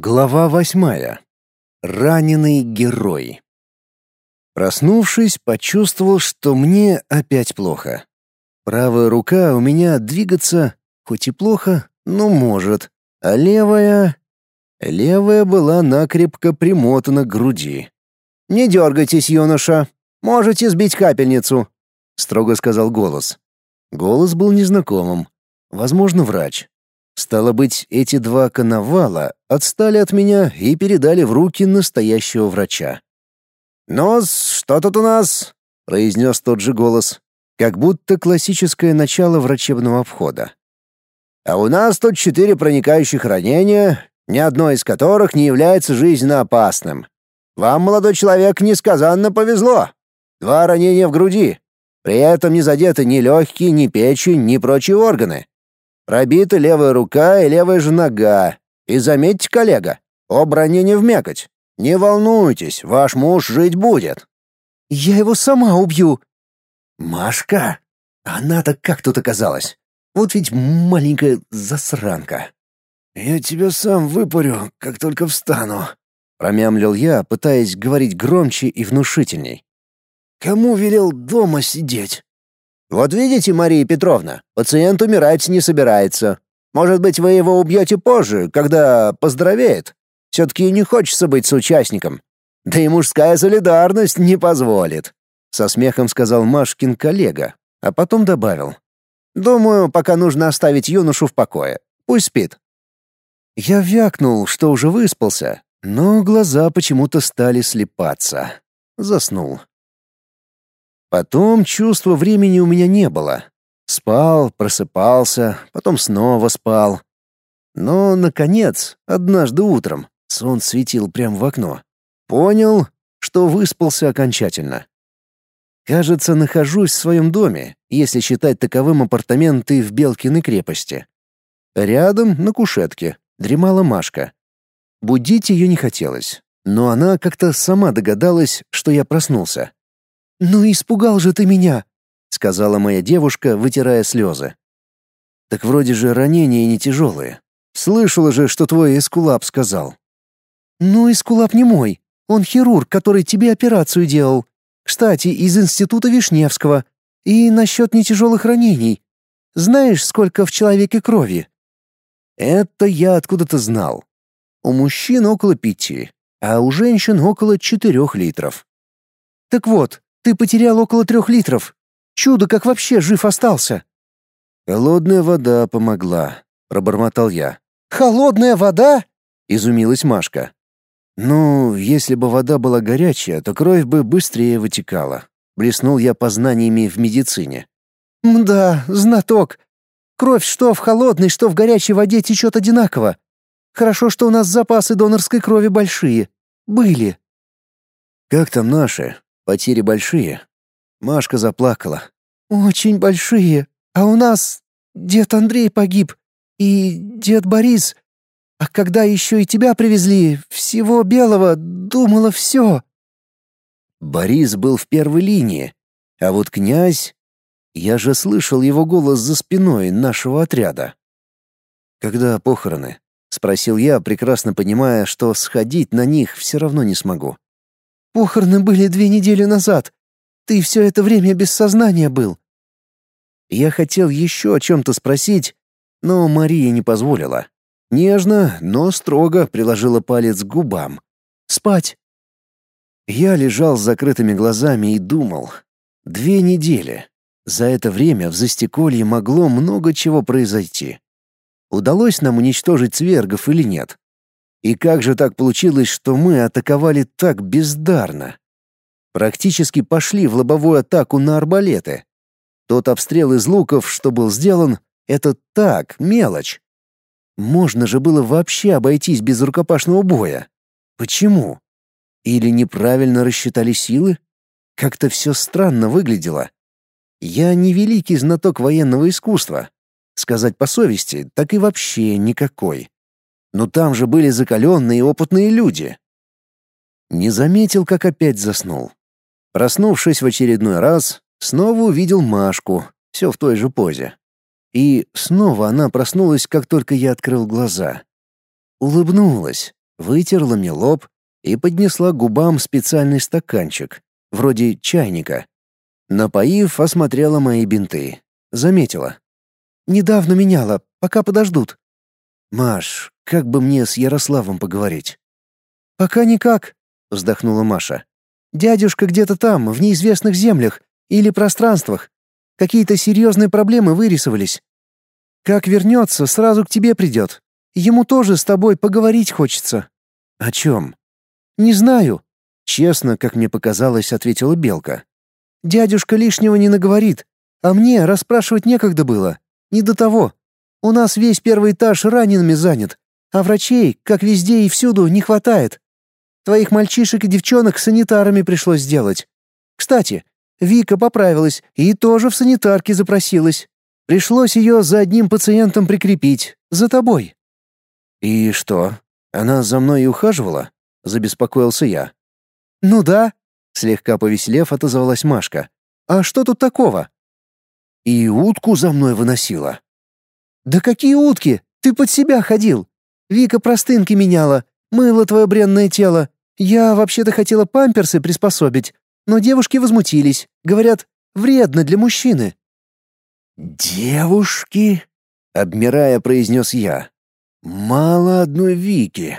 Глава восьмая. Раненый герой. Проснувшись, почувствовал, что мне опять плохо. Правая рука у меня двигаться, хоть и плохо, но может, а левая... Левая была накрепко примотана к груди. «Не дергайтесь, юноша, можете сбить капельницу», — строго сказал голос. Голос был незнакомым. Возможно, врач. Стало быть, эти два коновала отстали от меня и передали в руки настоящего врача. «Ну, что тут у нас?» — произнес тот же голос, как будто классическое начало врачебного входа. «А у нас тут четыре проникающих ранения, ни одно из которых не является жизненно опасным. Вам, молодой человек, несказанно повезло. Два ранения в груди. При этом не задеты ни легкие, ни печень, ни прочие органы. Пробита левая рука и левая же нога. И заметьте, коллега, оба ранения в мякоть. Не волнуйтесь, ваш муж жить будет. Я его сама убью. Машка? Она-то как тут оказалась? Вот ведь маленькая засранка. Я тебя сам выпарю, как только встану, промямлил я, пытаясь говорить громче и внушительней. Кому велел дома сидеть? Вот видите, Мария Петровна, пациент умирать не собирается. Может быть, вы его убьете позже, когда поздоровеет. Все-таки не хочется быть соучастником. Да и мужская солидарность не позволит», — со смехом сказал Машкин коллега, а потом добавил. «Думаю, пока нужно оставить юношу в покое. Пусть спит». Я вякнул, что уже выспался, но глаза почему-то стали слепаться. Заснул. Потом чувства времени у меня не было. Спал, просыпался, потом снова спал. Но, наконец, однажды утром сон светил прямо в окно. Понял, что выспался окончательно. Кажется, нахожусь в своем доме, если считать таковым апартаменты в Белкиной крепости. Рядом, на кушетке, дремала Машка. Будить ее не хотелось, но она как-то сама догадалась, что я проснулся. «Ну испугал же ты меня!» — сказала моя девушка, вытирая слезы. «Так вроде же ранения не тяжелые. Слышала же, что твой эскулап сказал». «Ну, эскулап не мой. Он хирург, который тебе операцию делал. Кстати, из института Вишневского. И насчет нетяжелых ранений. Знаешь, сколько в человеке крови?» «Это я откуда-то знал. У мужчин около пяти, а у женщин около четырех литров». «Так вот, ты потерял около трех литров. Чудо, как вообще жив остался!» «Холодная вода помогла», — пробормотал я. «Холодная вода?» — изумилась Машка. «Ну, если бы вода была горячая, то кровь бы быстрее вытекала», — блеснул я познаниями в медицине. «Да, знаток. Кровь что в холодной, что в горячей воде течет одинаково. Хорошо, что у нас запасы донорской крови большие. Были». «Как там наши?» Потери большие. Машка заплакала. Очень большие. А у нас дед Андрей погиб и дед Борис. А когда еще и тебя привезли, всего белого, думала все. Борис был в первой линии, а вот князь... Я же слышал его голос за спиной нашего отряда. «Когда похороны?» — спросил я, прекрасно понимая, что сходить на них все равно не смогу. Похороны были две недели назад. Ты все это время без сознания был». Я хотел еще о чем-то спросить, но Мария не позволила. Нежно, но строго приложила палец к губам. «Спать». Я лежал с закрытыми глазами и думал. Две недели. За это время в Застеколье могло много чего произойти. Удалось нам уничтожить свергов или нет? И как же так получилось, что мы атаковали так бездарно? Практически пошли в лобовую атаку на арбалеты. Тот обстрел из луков, что был сделан, это так, мелочь. Можно же было вообще обойтись без рукопашного боя. Почему? Или неправильно рассчитали силы? Как-то все странно выглядело. Я не великий знаток военного искусства. Сказать по совести, так и вообще никакой. Но там же были закаленные и опытные люди. Не заметил, как опять заснул. Проснувшись в очередной раз, снова увидел Машку, все в той же позе. И снова она проснулась, как только я открыл глаза. Улыбнулась, вытерла мне лоб и поднесла губам специальный стаканчик, вроде чайника. Напоив, осмотрела мои бинты. Заметила. «Недавно меняла, пока подождут». «Маш, как бы мне с Ярославом поговорить?» «Пока никак», — вздохнула Маша. «Дядюшка где-то там, в неизвестных землях или пространствах. Какие-то серьезные проблемы вырисовались. Как вернется, сразу к тебе придет. Ему тоже с тобой поговорить хочется». «О чем?» «Не знаю», — честно, как мне показалось, ответила Белка. «Дядюшка лишнего не наговорит, а мне расспрашивать некогда было. Не до того. У нас весь первый этаж ранеными занят, а врачей, как везде и всюду, не хватает. Твоих мальчишек и девчонок санитарами пришлось сделать. Кстати, Вика поправилась и тоже в санитарке запросилась. Пришлось ее за одним пациентом прикрепить, за тобой». «И что, она за мной и ухаживала?» — забеспокоился я. «Ну да», — слегка повеселев, отозвалась Машка. «А что тут такого?» «И утку за мной выносила». «Да какие утки? Ты под себя ходил. Вика простынки меняла, мыла твое бренное тело. Я вообще-то хотела памперсы приспособить, но девушки возмутились. Говорят, вредно для мужчины. «Девушки?» — обмирая, произнес я. «Мало одной Вики».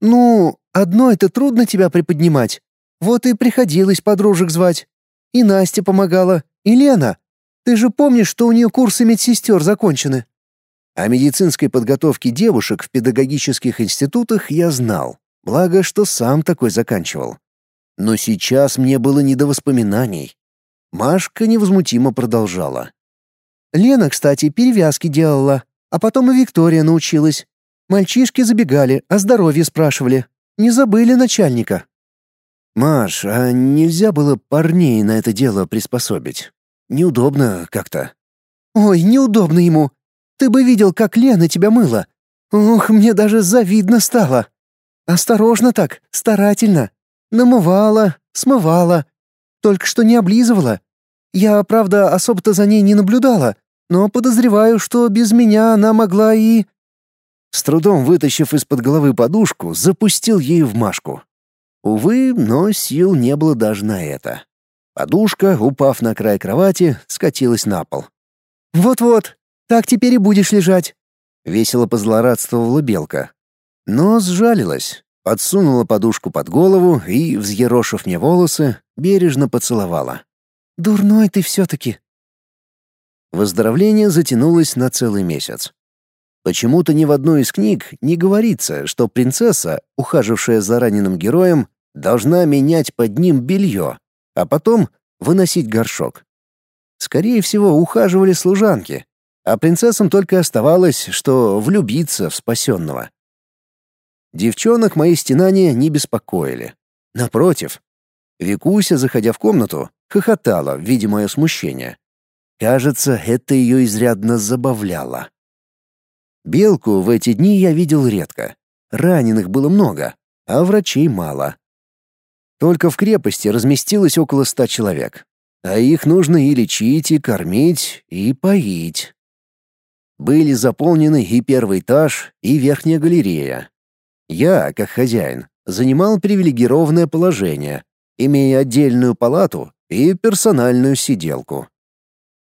«Ну, одной-то трудно тебя приподнимать. Вот и приходилось подружек звать. И Настя помогала, и Лена. Ты же помнишь, что у нее курсы медсестер закончены?» О медицинской подготовке девушек в педагогических институтах я знал, благо, что сам такой заканчивал. Но сейчас мне было не до воспоминаний. Машка невозмутимо продолжала. Лена, кстати, перевязки делала, а потом и Виктория научилась. Мальчишки забегали, о здоровье спрашивали. Не забыли начальника. Маш, а нельзя было парней на это дело приспособить? Неудобно как-то. Ой, неудобно ему. Ты бы видел, как Лена тебя мыла. Ух, мне даже завидно стало. Осторожно так, старательно. Намывала, смывала. Только что не облизывала. Я, правда, особо-то за ней не наблюдала, но подозреваю, что без меня она могла и...» С трудом вытащив из-под головы подушку, запустил ей в Машку. Увы, но сил не было даже на это. Подушка, упав на край кровати, скатилась на пол. «Вот-вот, так теперь и будешь лежать», — весело позлорадствовала Белка. Но сжалилась, подсунула подушку под голову и, взъерошив мне волосы, бережно поцеловала. «Дурной ты все-таки», Выздоровление затянулось на целый месяц. Почему-то ни в одной из книг не говорится, что принцесса, ухажившая за раненым героем, должна менять под ним белье, а потом выносить горшок. Скорее всего, ухаживали служанки, а принцессам только оставалось, что влюбиться в спасенного. Девчонок мои стенания не беспокоили. Напротив, Викуся, заходя в комнату, хохотала, видя мое смущение. Кажется, это ее изрядно забавляло. Белку в эти дни я видел редко. Раненых было много, а врачей мало. Только в крепости разместилось около ста человек. А их нужно и лечить, и кормить, и поить. Были заполнены и первый этаж, и верхняя галерея. Я, как хозяин, занимал привилегированное положение, имея отдельную палату и персональную сиделку.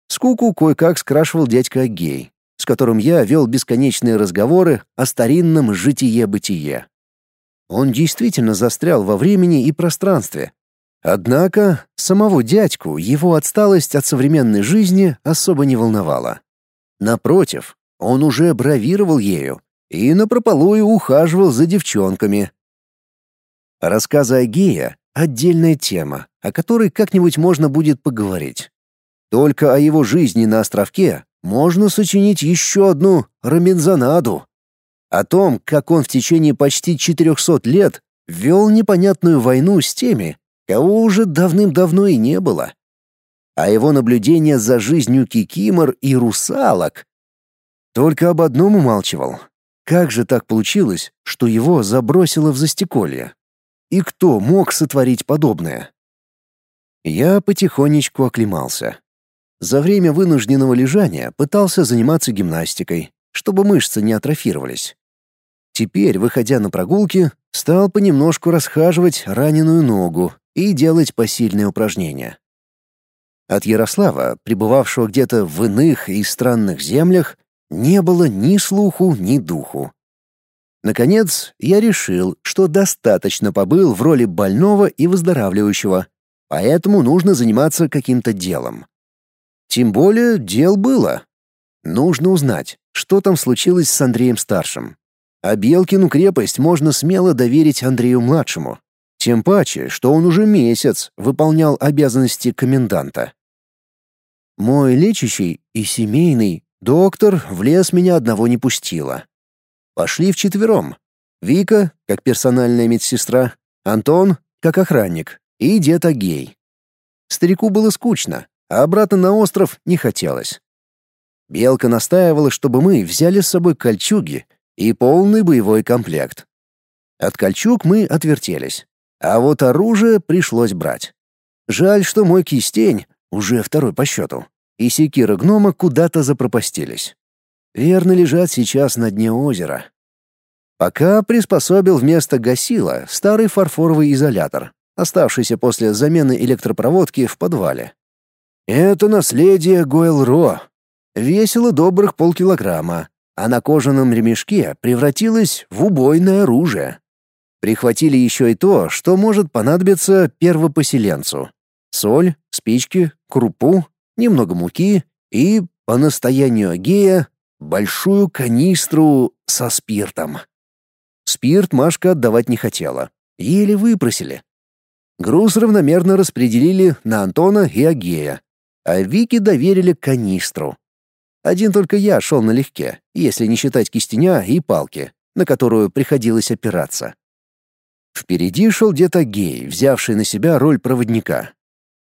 Скуку кое-как скрашивал дядька Агей, с которым я вел бесконечные разговоры о старинном житие-бытие. Он действительно застрял во времени и пространстве. Однако самого дядьку его отсталость от современной жизни особо не волновала. Напротив, он уже бравировал ею и напропалую ухаживал за девчонками. Рассказы Агея — отдельная тема, о которой как-нибудь можно будет поговорить. Только о его жизни на островке можно сочинить еще одну Раминзанаду. О том, как он в течение почти 400 лет вел непонятную войну с теми, кого уже давным-давно и не было. А его наблюдения за жизнью кикимор и русалок. Только об одном умалчивал. Как же так получилось, что его забросило в застеколье? И кто мог сотворить подобное? Я потихонечку оклемался. За время вынужденного лежания пытался заниматься гимнастикой, чтобы мышцы не атрофировались. Теперь, выходя на прогулки, стал понемножку расхаживать раненую ногу и делать посильные упражнения. От Ярослава, пребывавшего где-то в иных и странных землях, не было ни слуху, ни духу. Наконец, я решил, что достаточно побыл в роли больного и выздоравливающего, поэтому нужно заниматься каким-то делом. Тем более дел было. Нужно узнать, что там случилось с Андреем-старшим. А Белкину крепость можно смело доверить Андрею-младшему. Тем паче, что он уже месяц выполнял обязанности коменданта. Мой лечащий и семейный доктор в лес меня одного не пустила. Пошли вчетвером. Вика, как персональная медсестра, Антон, как охранник, и дед Агей. Старику было скучно, а обратно на остров не хотелось. Белка настаивала, чтобы мы взяли с собой кольчуги и полный боевой комплект. От кольчуг мы отвертелись, а вот оружие пришлось брать. Жаль, что мой кистень, уже второй по счету, и секира гнома куда-то запропастились. Верно лежат сейчас на дне озера. Пока приспособил вместо гасила старый фарфоровый изолятор, оставшийся после замены электропроводки в подвале. Это наследие Гойл-Ро. Весило добрых полкилограмма, а на кожаном ремешке превратилось в убойное оружие. Прихватили еще и то, что может понадобиться первопоселенцу. Соль, спички, крупу, немного муки и, по настоянию Гея, большую канистру со спиртом. Спирт Машка отдавать не хотела. Еле выпросили. Груз равномерно распределили на Антона и Агея, а Вике доверили канистру. Один только я шел налегке, если не считать кистеня и палки, на которую приходилось опираться. Впереди шел дед Агей, взявший на себя роль проводника.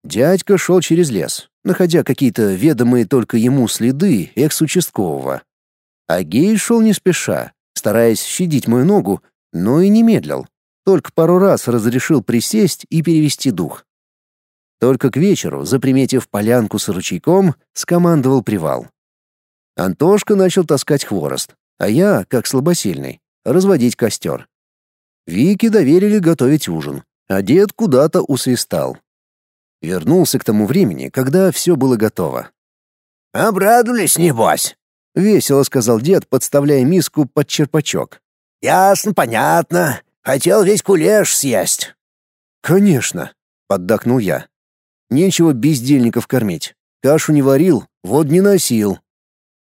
Дядька шел через лес, находя какие-то ведомые только ему следы экс-участкового. Агей шел не спеша, стараясь щадить мою ногу, но и не медлил, только пару раз разрешил присесть и перевести дух. Только к вечеру, заприметив полянку с ручейком, скомандовал привал. Антошка начал таскать хворост, а я, как слабосильный, разводить костер. Вике доверили готовить ужин, а дед куда-то усвистал. Вернулся к тому времени, когда все было готово. «Обрадовались, небось?» — весело сказал дед, подставляя миску под черпачок. «Ясно, понятно. Хотел весь кулеш съесть». «Конечно», — поддакнул я. Нечего бездельников кормить. Кашу не варил, вод не носил.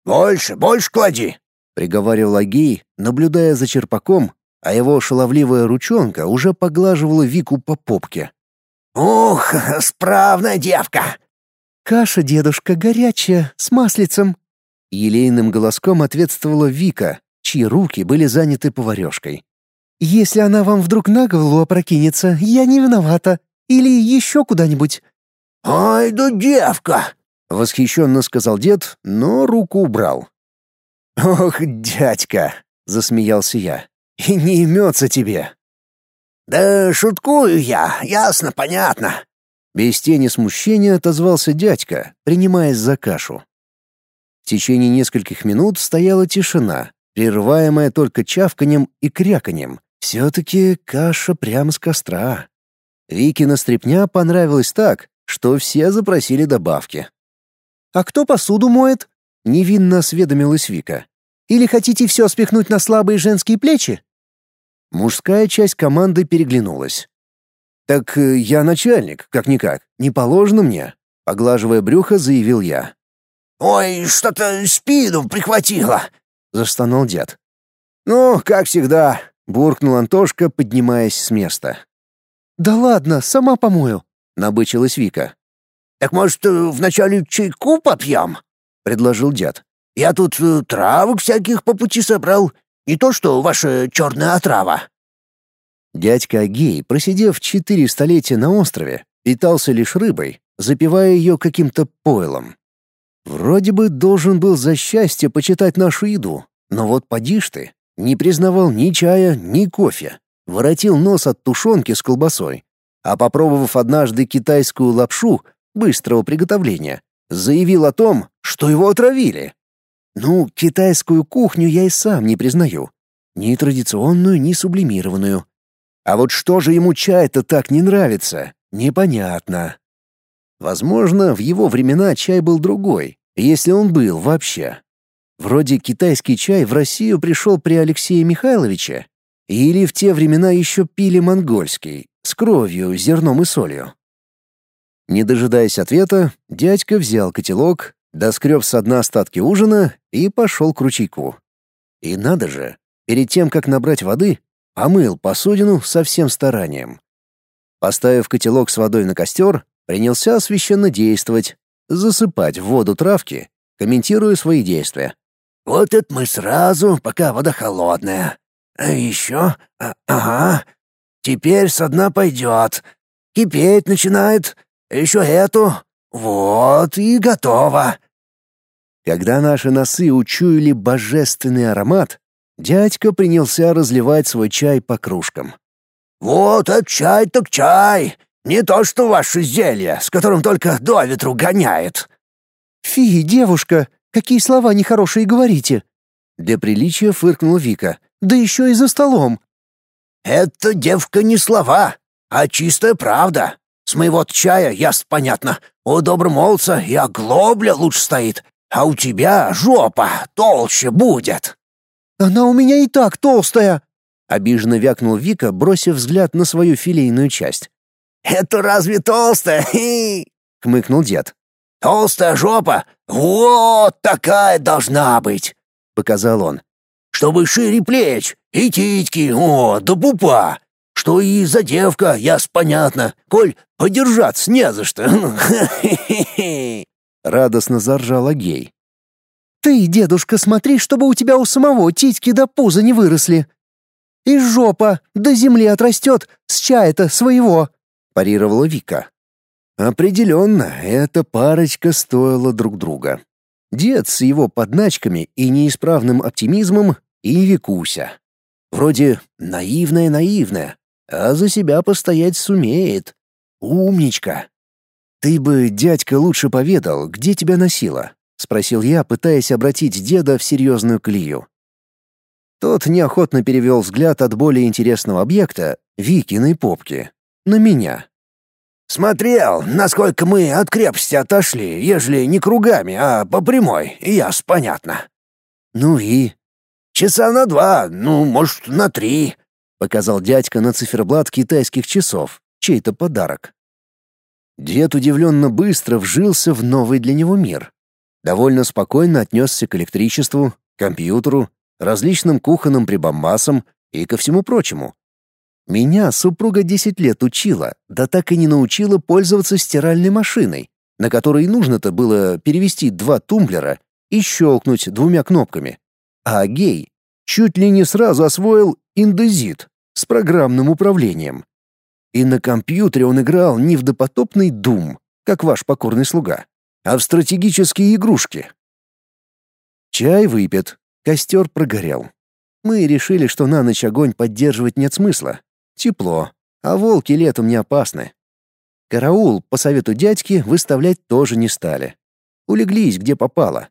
«Больше, больше клади!» — приговаривал Агей, наблюдая за черпаком, а его шаловливая ручонка уже поглаживала Вику по попке. «Ух, справная девка!» «Каша, дедушка, горячая, с маслицем!» Елейным голоском ответствовала Вика, чьи руки были заняты поварешкой. «Если она вам вдруг на голову опрокинется, я не виновата. Или еще куда-нибудь. «Ай да девка!» — восхищенно сказал дед, но руку убрал. «Ох, дядька!» — засмеялся я. «И не имется тебе!» «Да шуткую я, ясно, понятно!» Без тени смущения отозвался дядька, принимаясь за кашу. В течение нескольких минут стояла тишина, прерываемая только чавканем и кряканьем. Все-таки каша прямо с костра. Викина стряпня понравилась так, что все запросили добавки. «А кто посуду моет?» — невинно осведомилась Вика. «Или хотите все спихнуть на слабые женские плечи?» Мужская часть команды переглянулась. «Так э, я начальник, как-никак, не положено мне», — поглаживая брюхо, заявил я. «Ой, что-то спину прихватило», — застонал дед. «Ну, как всегда», — буркнул Антошка, поднимаясь с места. «Да ладно, сама помою», — набычилась Вика. «Так, может, э, вначале чайку попьем?» — предложил дед. «Я тут э, травок всяких по пути собрал, не то что ваша черная отрава». Дядька Агей, просидев четыре столетия на острове, питался лишь рыбой, запивая ее каким-то пойлом. Вроде бы должен был за счастье почитать нашу еду, но вот поди ж ты, не признавал ни чая, ни кофе, воротил нос от тушенки с колбасой, а попробовав однажды китайскую лапшу быстрого приготовления, заявил о том, что его отравили. Ну, китайскую кухню я и сам не признаю. Ни традиционную, ни сублимированную. А вот что же ему чай-то так не нравится, непонятно. Возможно, в его времена чай был другой, если он был вообще. Вроде китайский чай в Россию пришел при Алексее Михайловиче, или в те времена еще пили монгольский, с кровью, зерном и солью. Не дожидаясь ответа, дядька взял котелок, доскреб со дна остатки ужина и пошел к ручейку. И надо же, перед тем, как набрать воды, омыл посудину со всем старанием. Поставив котелок с водой на костер, принялся священно действовать, засыпать в воду травки, комментируя свои действия. «Вот это мы сразу, пока вода холодная. А еще... А, ага. Теперь со дна пойдет. Кипеть начинает. Еще эту. Вот и готово». Когда наши носы учуяли божественный аромат, дядька принялся разливать свой чай по кружкам. «Вот это чай так чай! Не то что ваше зелье, с которым только до ветру гоняет!» «Фи, девушка, какие слова нехорошие говорите!» Для приличия фыркнула Вика. «Да еще и за столом!» «Это, девка, не слова, а чистая правда. С моего чая ясно понятно. У добромолца и оглобля лучше стоит, а у тебя жопа толще будет». «Она у меня и так толстая!» Обиженно вякнул Вика, бросив взгляд на свою филейную часть. «Это разве толстая?» — хмыкнул дед. «Толстая жопа? Вот такая должна быть!» — показал он. «Чтобы шире плеч, и титьки, о, да пупа! Что и за девка, яс понятно, коль подержаться не за что!» Радостно заржала гей. «Ты, дедушка, смотри, чтобы у тебя у самого титьки до пуза не выросли. И жопа до земли отрастет с чая-то своего», — парировала Вика. Определенно, эта парочка стоила друг друга. Дед с его подначками и неисправным оптимизмом и Викуся. Вроде наивная-наивная, а за себя постоять сумеет. Умничка. «Ты бы, дядька, лучше поведал, где тебя носило?» — спросил я, пытаясь обратить деда в серьезную клею. Тот неохотно перевел взгляд от более интересного объекта, Викиной попки, на меня. «Смотрел, насколько мы от крепости отошли, ежели не кругами, а по прямой, яс понятно». «Ну и?» «Часа на два, ну, может, на три», — показал дядька на циферблат китайских часов, чей-то подарок. Дед удивленно быстро вжился в новый для него мир. Довольно спокойно отнесся к электричеству, компьютеру, различным кухонным прибамбасам и ко всему прочему. Меня супруга 10 лет учила, да так и не научила пользоваться стиральной машиной, на которой нужно-то было перевести два тумблера и щелкнуть двумя кнопками. А гей чуть ли не сразу освоил индезит с программным управлением. И на компьютере он играл не в допотопный Doom, как ваш покорный слуга, а в стратегические игрушки. Чай выпит, костер прогорел. Мы решили, что на ночь огонь поддерживать нет смысла. Тепло, а волки летом не опасны. Караул, по совету дядьки, выставлять тоже не стали. Улеглись, где попало.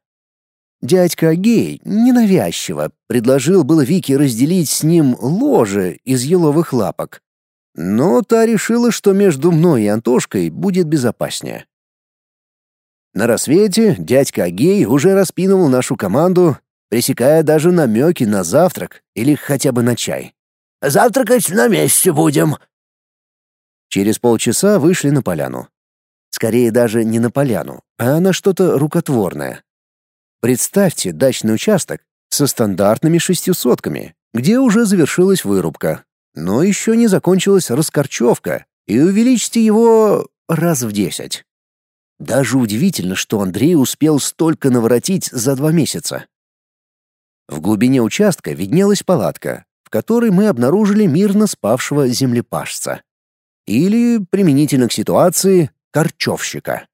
Дядька гей, ненавязчиво, предложил было Вике разделить с ним ложе из еловых лапок, но та решила, что между мной и Антошкой будет безопаснее. На рассвете дядька Агей уже распинывал нашу команду, пресекая даже намеки на завтрак или хотя бы на чай. «Завтракать на месте будем». Через полчаса вышли на поляну. Скорее даже не на поляну, а на что-то рукотворное. Представьте дачный участок со стандартными шестисотками, где уже завершилась вырубка, но еще не закончилась раскорчевка, и увеличьте его раз в десять. Даже удивительно, что Андрей успел столько наворотить за два месяца. В глубине участка виднелась палатка, в которой мы обнаружили мирно спавшего землепашца. Или, применительно к ситуации, корчевщика.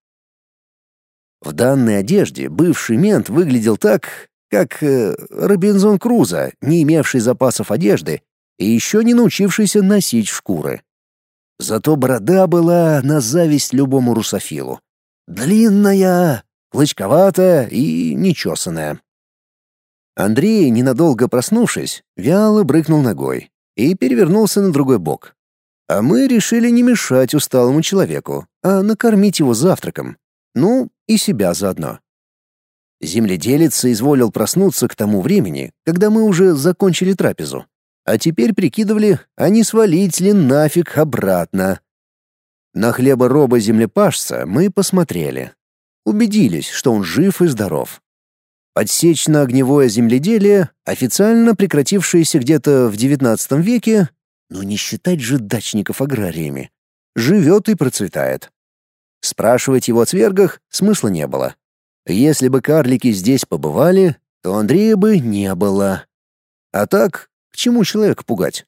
В данной одежде бывший мент выглядел так, как э, Робинзон Крузо, не имевший запасов одежды и еще не научившийся носить шкуры. Зато борода была на зависть любому русофилу. Длинная, клычковатая и нечесанная. Андрей, ненадолго проснувшись, вяло брыкнул ногой и перевернулся на другой бок. А мы решили не мешать усталому человеку, а накормить его завтраком. Ну, и себя заодно. Земледелец изволил проснуться к тому времени, когда мы уже закончили трапезу. А теперь прикидывали, а не свалить ли нафиг обратно. На хлеба-роба землепашца мы посмотрели. Убедились, что он жив и здоров. Подсечно-огневое земледелие, официально прекратившееся где-то в XIX веке, но не считать же дачников аграриями, живет и процветает. Спрашивать его о цвергах смысла не было. Если бы карлики здесь побывали, то Андрея бы не было. А так, к чему человека пугать?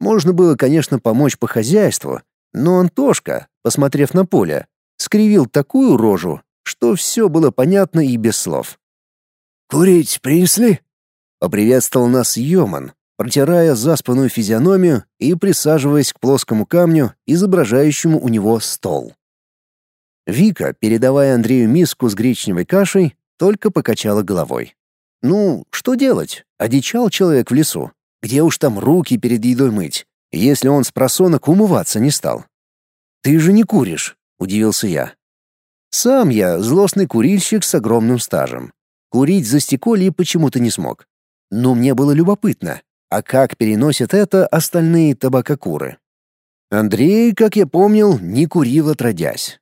Можно было, конечно, помочь по хозяйству, но Антошка, посмотрев на поле, скривил такую рожу, что все было понятно и без слов. «Курить принесли?» — поприветствовал нас Йоман, протирая заспанную физиономию и присаживаясь к плоскому камню, изображающему у него стол. Вика, передавая Андрею миску с гречневой кашей, только покачала головой. «Ну, что делать? Одичал человек в лесу. Где уж там руки перед едой мыть, если он с просонок умываться не стал?» «Ты же не куришь», — удивился я. «Сам я злостный курильщик с огромным стажем. Курить за стеколье почему-то не смог. Но мне было любопытно, а как переносят это остальные табакокуры? Андрей, как я помнил, не курил отродясь.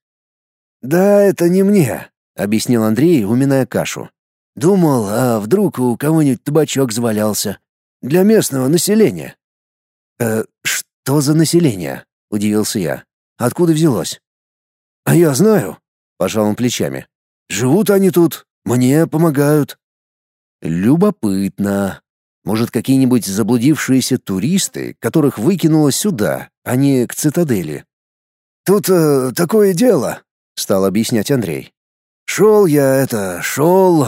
«Да, это не мне», — объяснил Андрей, уминая кашу. «Думал, а вдруг у кого-нибудь табачок завалялся? Для местного населения». «Э, что за население?» — удивился я. «Откуда взялось?» «А я знаю», — пожал он плечами. «Живут они тут, мне помогают». «Любопытно. Может, какие-нибудь заблудившиеся туристы, которых выкинуло сюда, а не к цитадели?» «Тут э, такое дело», — стал объяснять Андрей. «Шел я это, шел...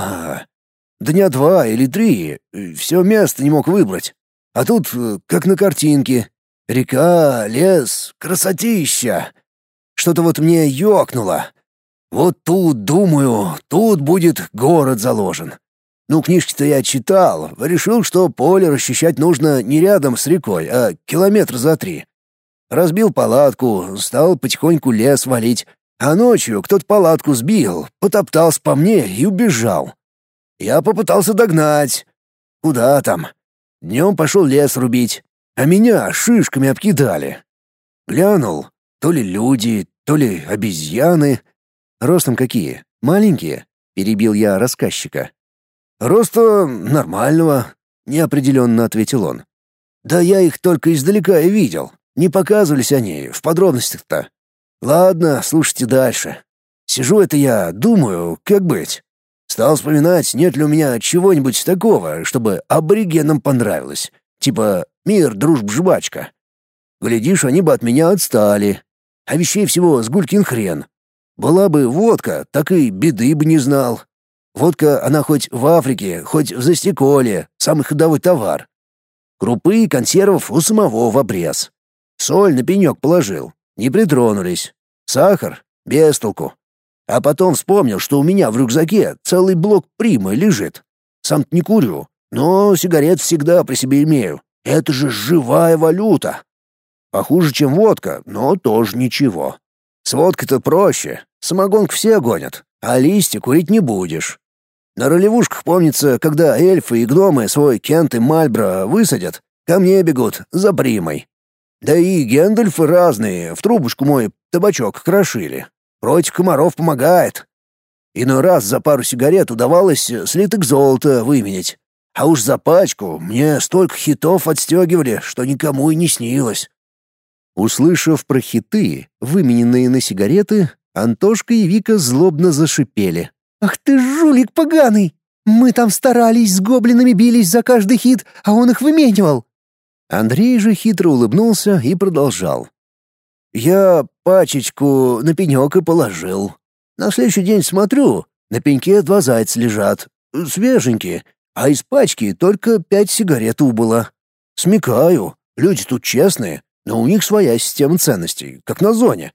Дня два или три, все место не мог выбрать. А тут, э, как на картинке, река, лес, красотища. Что-то вот мне ёкнуло. Вот тут, думаю, тут будет город заложен. Ну, книжки-то я читал, решил, что поле расчищать нужно не рядом с рекой, а километр за три. Разбил палатку, стал потихоньку лес валить, а ночью кто-то палатку сбил, потоптался по мне и убежал. Я попытался догнать. Куда там? Днем пошел лес рубить, а меня шишками обкидали. Глянул, то ли люди, то ли обезьяны. Ростом какие? Маленькие? Перебил я рассказчика. Роста нормального, неопределенно ответил он. Да я их только издалека и видел. Не показывались они в подробностях-то. Ладно, слушайте дальше. Сижу это я, думаю, как быть. Стал вспоминать, нет ли у меня чего-нибудь такого, чтобы аборигенам понравилось. Типа «Мир, дружб, жвачка». Глядишь, они бы от меня отстали. А вещей всего с гулькин хрен. Была бы водка, так и беды бы не знал. Водка, она хоть в Африке, хоть в Застеколе, самый ходовой товар. Крупы и консервов у самого в обрез. Соль на пенек положил, не притронулись. Сахар? Без толку. А потом вспомнил, что у меня в рюкзаке целый блок примы лежит. сам не курю, но сигарет всегда при себе имею. Это же живая валюта. Похуже, чем водка, но тоже ничего. С водкой-то проще. Самогонку все гонят, а листья курить не будешь. На ролевушках помнится, когда эльфы и гномы свой Кент и Мальбро высадят, ко мне бегут за примой. Да и Гендальфы разные, в трубочку мой табачок крошили. Против комаров помогает. Иной раз за пару сигарет удавалось слиток золота выменять. А уж за пачку мне столько хитов отстегивали, что никому и не снилось. Услышав про хиты, вымененные на сигареты, Антошка и Вика злобно зашипели. «Ах ты жулик поганый! Мы там старались, с гоблинами бились за каждый хит, а он их выменивал. Андрей же хитро улыбнулся и продолжал. «Я пачечку на пенек и положил. На следующий день смотрю, на пеньке два зайца лежат, свеженькие, а из пачки только пять сигарет убыло. Смекаю, люди тут честные, но у них своя система ценностей, как на зоне.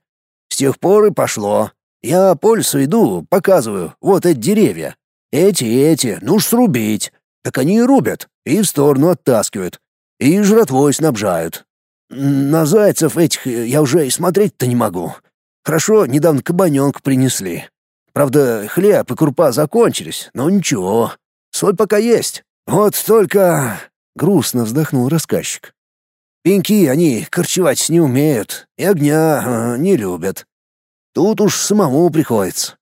С тех пор и пошло. Я по лесу иду, показываю, вот эти деревья. Эти, эти, ну ж срубить. так они и рубят, и в сторону оттаскивают, и жратвой снабжают. На зайцев этих я уже и смотреть-то не могу. Хорошо, недавно кабаненка принесли. Правда, хлеб и крупа закончились, но ничего. Соль пока есть. Вот только...» — грустно вздохнул рассказчик. «Пеньки, они корчевать не умеют и огня э, не любят. Тут уж самому приходится».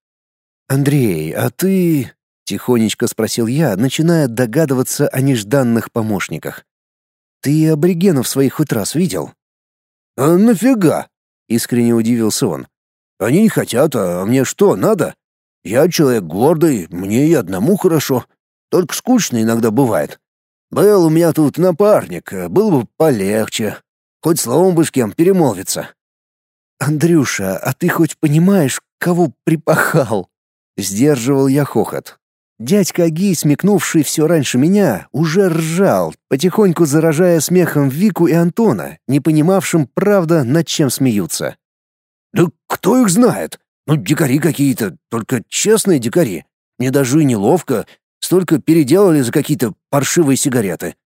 «Андрей, а ты...» — тихонечко спросил я, начиная догадываться о нежданных помощниках. «Ты аборигенов своих хоть раз видел?» «А нафига?» — искренне удивился он. «Они не хотят, а мне что, надо? Я человек гордый, мне и одному хорошо. Только скучно иногда бывает. Был у меня тут напарник, было бы полегче. Хоть словом бы с кем перемолвиться». «Андрюша, а ты хоть понимаешь, кого припахал?» Сдерживал я хохот. Дядька Аги, смекнувший все раньше меня, уже ржал, потихоньку заражая смехом Вику и Антона, не понимавшим, правда, над чем смеются. «Да кто их знает? Ну, дикари какие-то, только честные дикари. Мне даже и неловко, столько переделали за какие-то паршивые сигареты.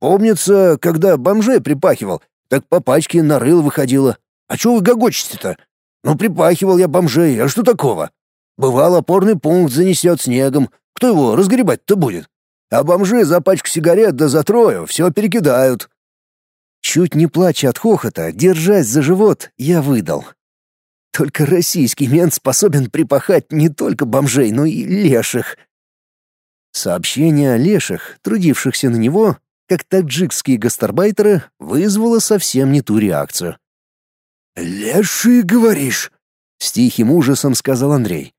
Помнится, когда бомжей припахивал, так по пачке на выходило. А чего вы гогочете-то? Ну, припахивал я бомжей, а что такого? Бывал, опорный пункт занесет снегом. Кто его разгребать-то будет? А бомжи за пачку сигарет да за трою все перекидают. Чуть не плача от хохота, держась за живот, я выдал. Только российский мент способен припахать не только бомжей, но и леших. Сообщение о леших, трудившихся на него, как таджикские гастарбайтеры, вызвало совсем не ту реакцию. «Леший, говоришь?» — с тихим ужасом сказал Андрей.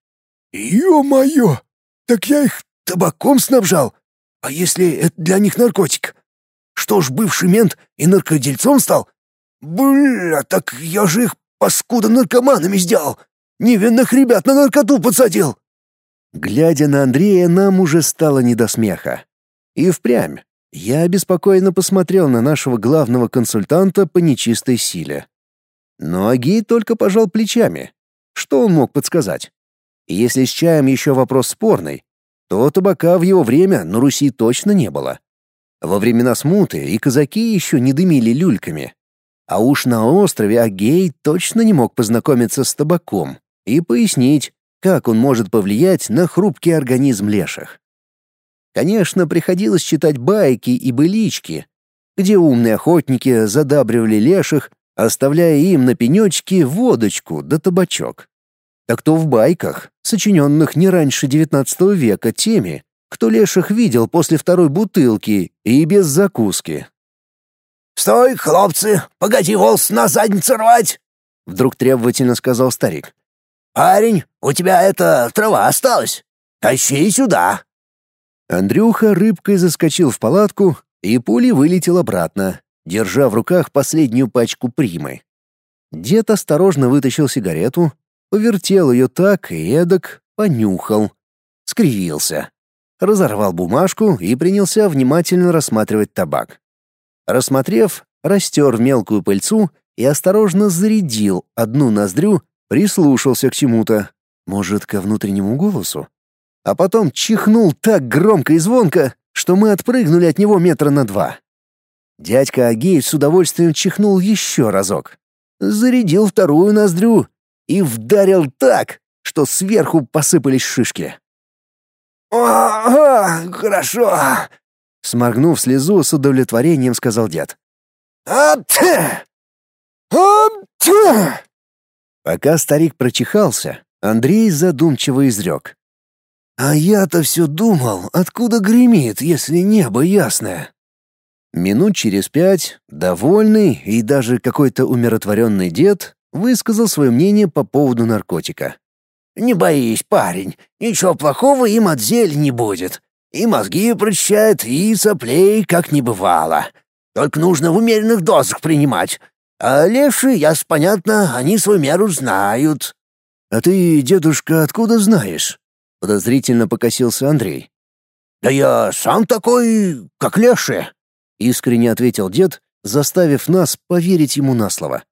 «Ё-моё! Так я их табаком снабжал? А если это для них наркотик? Что ж, бывший мент и наркодельцом стал? Бля, так я же их паскуда наркоманами сделал! Невинных ребят на наркоту подсадил!» Глядя на Андрея, нам уже стало не до смеха. И впрямь, я обеспокоенно посмотрел на нашего главного консультанта по нечистой силе. Но Аги только пожал плечами. Что он мог подсказать? Если с чаем еще вопрос спорный, то табака в его время на Руси точно не было. Во времена смуты и казаки еще не дымили люльками. А уж на острове Агей точно не мог познакомиться с табаком и пояснить, как он может повлиять на хрупкий организм леших. Конечно, приходилось читать байки и былички, где умные охотники задабривали леших, оставляя им на пенечке водочку да табачок так то в байках, сочиненных не раньше XIX века теми, кто леших видел после второй бутылки и без закуски. «Стой, хлопцы! Погоди волос на задницу рвать!» Вдруг требовательно сказал старик. «Парень, у тебя эта трава осталась. Тащи сюда!» Андрюха рыбкой заскочил в палатку и пулей вылетел обратно, держа в руках последнюю пачку примы. Дед осторожно вытащил сигарету, повертел ее так и эдак, понюхал, скривился, разорвал бумажку и принялся внимательно рассматривать табак. Рассмотрев, растер мелкую пыльцу и осторожно зарядил одну ноздрю, прислушался к чему-то, может, ко внутреннему голосу. А потом чихнул так громко и звонко, что мы отпрыгнули от него метра на два. Дядька Агеев с удовольствием чихнул еще разок. Зарядил вторую ноздрю и вдарил так, что сверху посыпались шишки. «О, о хорошо!» Сморгнув слезу, с удовлетворением сказал дед. «Ат-те! Ат-те!» Пока старик прочихался, Андрей задумчиво изрек. «А я-то все думал, откуда гремит, если небо ясное?» Минут через пять, довольный и даже какой-то умиротворенный дед высказал свое мнение по поводу наркотика. «Не боись, парень, ничего плохого им от зель не будет. И мозги прочищает, и соплей как не бывало. Только нужно в умеренных дозах принимать. А левши, яс понятно, они свою меру знают». «А ты, дедушка, откуда знаешь?» — подозрительно покосился Андрей. «Да я сам такой, как леший», — искренне ответил дед, заставив нас поверить ему на слово.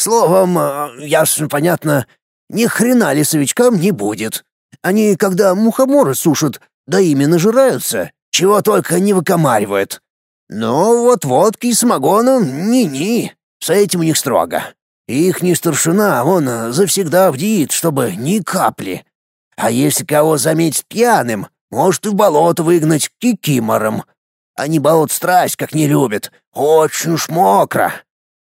Словом, э, ясно понятно, ни хрена лесовичкам не будет. Они, когда мухоморы сушат, да ими нажираются, чего только не выкомаривают. Но вот водки и самогоном ни-ни, с этим у них строго. Ихний старшина, он завсегда бдит, чтобы ни капли. А если кого заметит пьяным, может и в болото выгнать кикимором. Они болот страсть как не любят, очень уж мокро.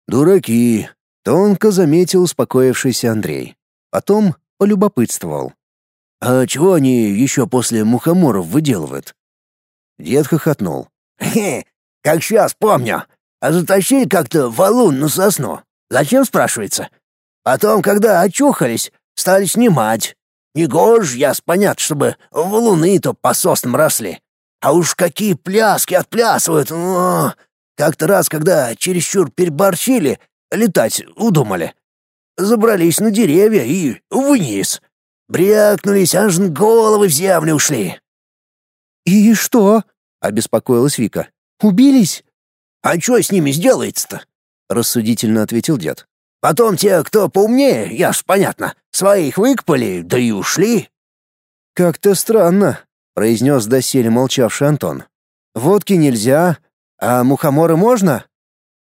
Дураки, тонко заметил успокоившийся Андрей. Потом полюбопытствовал. А чего они еще после мухоморов выделывают? Дед хохотнул. «Хе, как сейчас помню. А затащили как-то валун на сосну. Зачем, спрашивается? Потом, когда очухались, стали снимать. Негоже, я понят, чтобы валуны-то по соснам росли. А уж какие пляски отплясывают. Как-то раз, когда чересчур переборщили, летать удумали. Забрались на деревья и вниз. Брякнулись, аж головы в землю ушли. «И что?» — обеспокоилась Вика. «Убились?» «А что с ними сделается-то?» — рассудительно ответил дед. «Потом те, кто поумнее, я ж понятно, своих выкопали, да и ушли». «Как-то странно», — произнес доселе молчавший Антон. «Водки нельзя, а мухоморы можно?»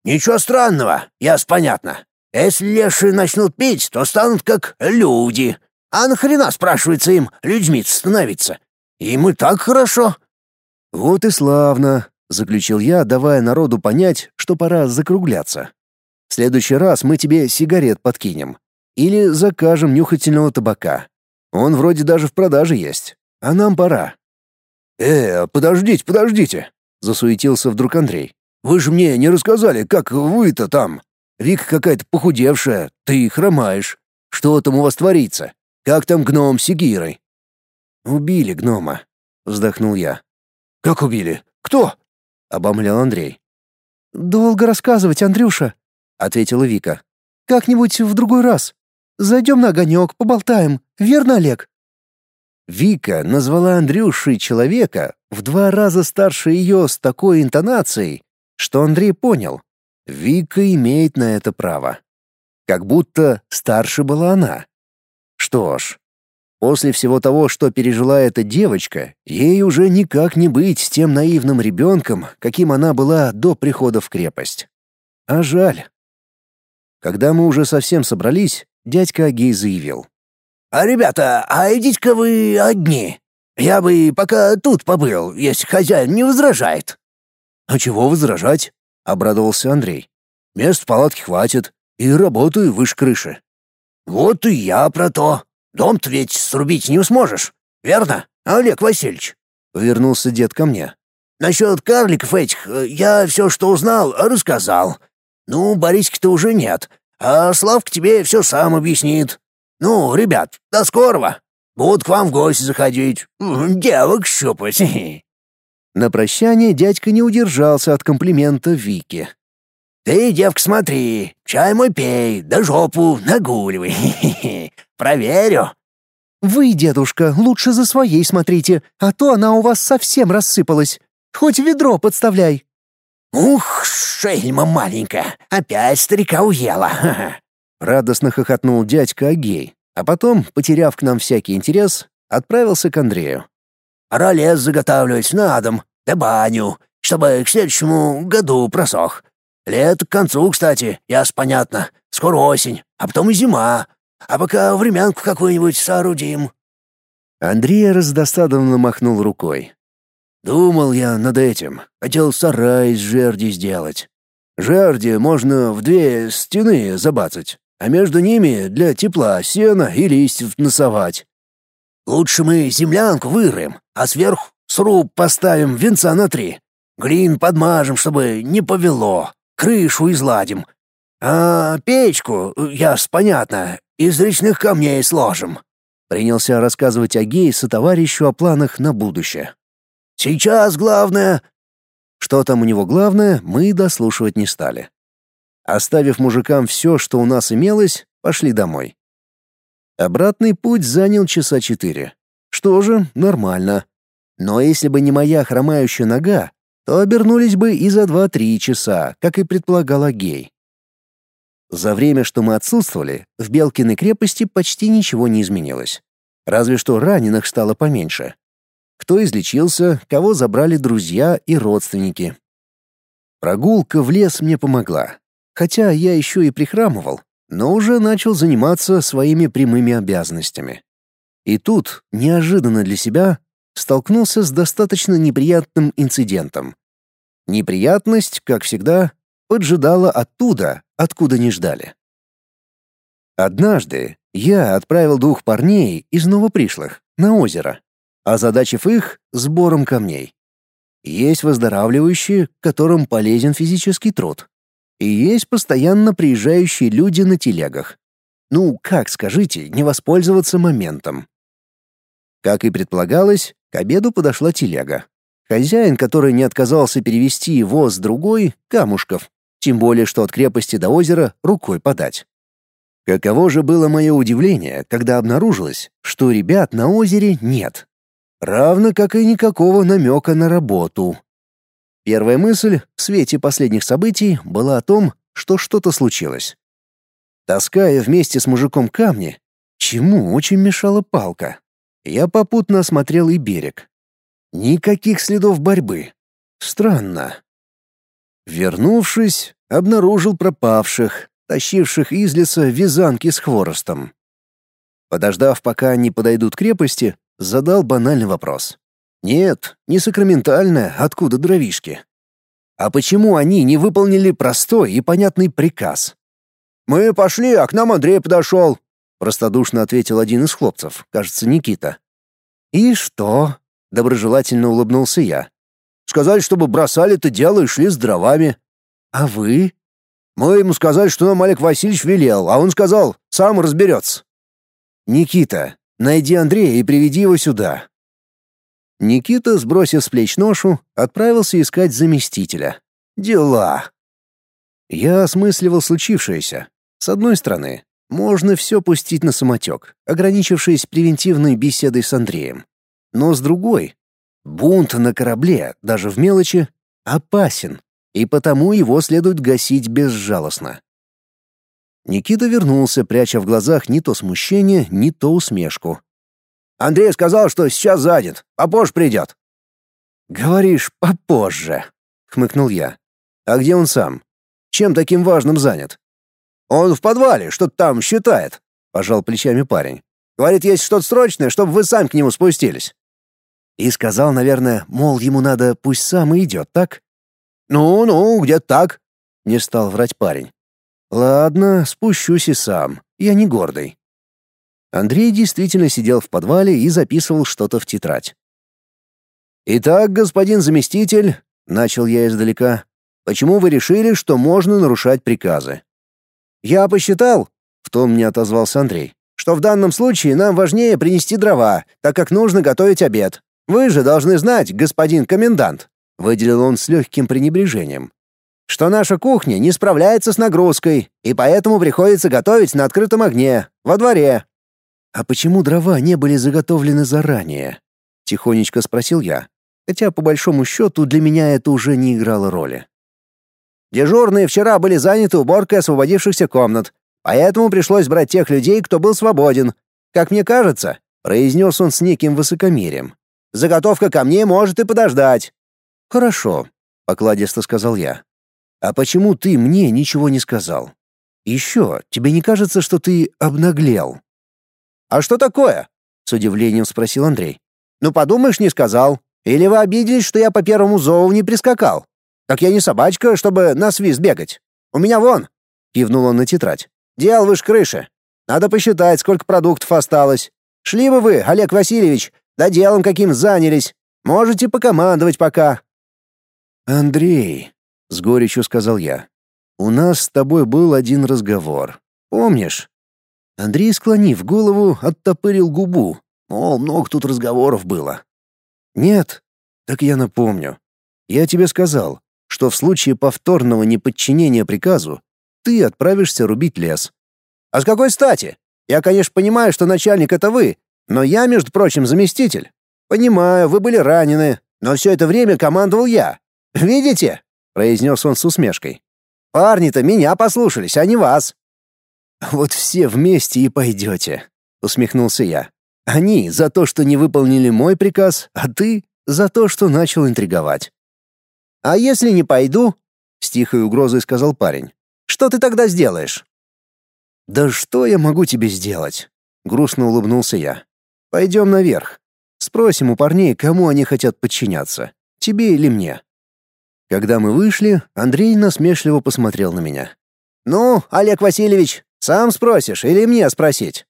«Ничего странного, я понятно. Если лешие начнут пить, то станут как люди. А нахрена, спрашивается им, людьми становиться? Им и так хорошо». «Вот и славно», — заключил я, давая народу понять, что пора закругляться. «В следующий раз мы тебе сигарет подкинем. Или закажем нюхательного табака. Он вроде даже в продаже есть. А нам пора». «Э, подождите, подождите», — засуетился вдруг Андрей. «Вы же мне не рассказали, как вы-то там. Вика какая-то похудевшая, ты хромаешь. Что там у вас творится? Как там гном с Сигирой?» «Убили гнома», — вздохнул я. «Как убили? Кто?» — обомлял Андрей. «Долго рассказывать, Андрюша», — ответила Вика. «Как-нибудь в другой раз. Зайдем на огонек, поболтаем. Верно, Олег?» Вика назвала Андрюшей человека в два раза старше ее с такой интонацией, что Андрей понял. Вика имеет на это право. Как будто старше была она. Что ж, После всего того, что пережила эта девочка, ей уже никак не быть тем наивным ребенком, каким она была до прихода в крепость. А жаль. Когда мы уже совсем собрались, дядька Агей заявил. «А, ребята, а идите-ка вы одни. Я бы пока тут побыл, если хозяин не возражает». «А чего возражать?» — обрадовался Андрей. «Мест в палатке хватит, и работаю выше крыши». «Вот и я про то. Дом-то ведь срубить не сможешь, верно, Олег Васильевич?» Вернулся дед ко мне. «Насчет карликов этих э, я все, что узнал, рассказал. Ну, Бориски-то уже нет, а Славка тебе все сам объяснит. Ну, ребят, до скорого. Будут к вам в гости заходить, девок щупать». На прощание дядька не удержался от комплимента Вике. «Ты, девка, смотри, чай мой пей, да жопу нагуливай. Проверю». «Вы, дедушка, лучше за своей смотрите, а то она у вас совсем рассыпалась. Хоть ведро подставляй». «Ух, шельма маленькая, опять старика уела!» Радостно хохотнул дядька Агей, а потом, потеряв к нам всякий интерес, отправился к Андрею. «Ролез заготавливать на дом, да баню, чтобы к следующему году просох. Лето к концу, кстати, яс понятно. Скоро осень, а потом и зима. А пока времянку какую-нибудь соорудим». Андрей раздосадованно махнул рукой. «Думал я над этим. Хотел сарай из жерди сделать. Жерди можно в две стены забацать, а между ними для тепла сена и листьев насовать. Лучше мы землянку вырыем, а сверху сруб поставим венца на три. Глин подмажем, чтобы не повело крышу изладим. А печку, я понятно, из речных камней сложим». Принялся рассказывать Агей сотоварищу о планах на будущее. «Сейчас главное...» Что там у него главное, мы дослушивать не стали. Оставив мужикам все, что у нас имелось, пошли домой. Обратный путь занял часа четыре. Что же, нормально. Но если бы не моя хромающая нога, то обернулись бы и за два-три часа, как и предполагала Гей. За время, что мы отсутствовали, в Белкиной крепости почти ничего не изменилось. Разве что раненых стало поменьше. кто излечился, кого забрали друзья и родственники. Прогулка в лес мне помогла. Хотя я еще и прихрамывал, но уже начал заниматься своими прямыми обязанностями. И тут, неожиданно для себя, столкнулся с достаточно неприятным инцидентом. Неприятность, как всегда, поджидала оттуда, откуда не ждали. Однажды я отправил двух парней из новопришлых на озеро, озадачив их сбором камней. Есть выздоравливающие, которым полезен физический труд. И есть постоянно приезжающие люди на телегах. Ну, как, скажите, не воспользоваться моментом? Как и предполагалось, к обеду подошла телега. Хозяин, который не отказался перевести воз другой, камушков, тем более что от крепости до озера рукой подать. Каково же было мое удивление, когда обнаружилось, что ребят на озере нет. Равно как и никакого намека на работу. Первая мысль в свете последних событий была о том, что что-то случилось. Таская вместе с мужиком камни, чему очень мешала палка, я попутно осмотрел и берег. Никаких следов борьбы. Странно. Вернувшись, обнаружил пропавших, тащивших из леса вязанки с хворостом. Подождав, пока они подойдут к крепости, задал банальный вопрос. Нет, не сакраментальное, откуда дровишки. А почему они не выполнили простой и понятный приказ? «Мы пошли, а к нам Андрей подошел», — простодушно ответил один из хлопцев, кажется, Никита. «И что?» — доброжелательно улыбнулся я. «Сказали, чтобы бросали это дело и шли с дровами». «А вы?» «Мы ему сказали, что нам Олег Васильевич велел, а он сказал, сам разберется». «Никита, найди Андрея и приведи его сюда». Никита, сбросив с плеч ношу, отправился искать заместителя. «Дела». Я осмысливал случившееся. С одной стороны, можно все пустить на самотек, ограничившись превентивной беседой с Андреем. Но с другой, бунт на корабле, даже в мелочи, опасен, и потому его следует гасить безжалостно. Никита вернулся, пряча в глазах не то смущение, не то усмешку. «Андрей сказал, что сейчас занят, попозже придет». «Говоришь, попозже», — хмыкнул я. «А где он сам? Чем таким важным занят?» «Он в подвале, что-то там считает», — пожал плечами парень. «Говорит, есть что-то срочное, чтобы вы сами к нему спустились». И сказал, наверное, мол, ему надо, пусть сам и идет, так? «Ну-ну, где-то так», — не стал врать парень. Ладно, спущусь и сам. Я не гордый. Андрей действительно сидел в подвале и записывал что-то в тетрадь. «Итак, господин заместитель», — начал я издалека, — «почему вы решили, что можно нарушать приказы?» «Я посчитал», — в том не отозвался Андрей, «что в данном случае нам важнее принести дрова, так как нужно готовить обед. Вы же должны знать, господин комендант», — выделил он с легким пренебрежением, что наша кухня не справляется с нагрузкой, и поэтому приходится готовить на открытом огне, во дворе». «А почему дрова не были заготовлены заранее?» — тихонечко спросил я, хотя по большому счету для меня это уже не играло роли. «Дежурные вчера были заняты уборкой освободившихся комнат, поэтому пришлось брать тех людей, кто был свободен. Как мне кажется», — произнес он с неким высокомерием. «Заготовка камней может и подождать». «Хорошо», — покладисто сказал я. А почему ты мне ничего не сказал? Еще, тебе не кажется, что ты обнаглел? А что такое? С удивлением спросил Андрей. Ну подумаешь, не сказал. Или вы обиделись, что я по первому зову не прискакал? Так я не собачка, чтобы на свист бегать. У меня вон, кивнул он на тетрадь. Дел выше крыши. Надо посчитать, сколько продуктов осталось. Шли бы вы, Олег Васильевич, да делом каким занялись. Можете покомандовать пока. Андрей, — с горечью сказал я. «У нас с тобой был один разговор. Помнишь?» Андрей, склонив голову, оттопырил губу. Мол, много тут разговоров было. «Нет, так я напомню. Я тебе сказал, что в случае повторного неподчинения приказу ты отправишься рубить лес». «А с какой стати? Я, конечно, понимаю, что начальник — это вы, но я, между прочим, заместитель. Понимаю, вы были ранены, но все это время командовал я. Видите?» произнес он с усмешкой. Парни-то меня послушались, а не вас. Вот все вместе и пойдете, усмехнулся я. Они за то, что не выполнили мой приказ, а ты за то, что начал интриговать. «А если не пойду?» — с тихой угрозой сказал парень. «Что ты тогда сделаешь?» «Да что я могу тебе сделать?» — грустно улыбнулся я. «Пойдем наверх. Спросим у парней, кому они хотят подчиняться, тебе или мне». Когда мы вышли, Андрей насмешливо посмотрел на меня. «Ну, Олег Васильевич, сам спросишь или мне спросить?»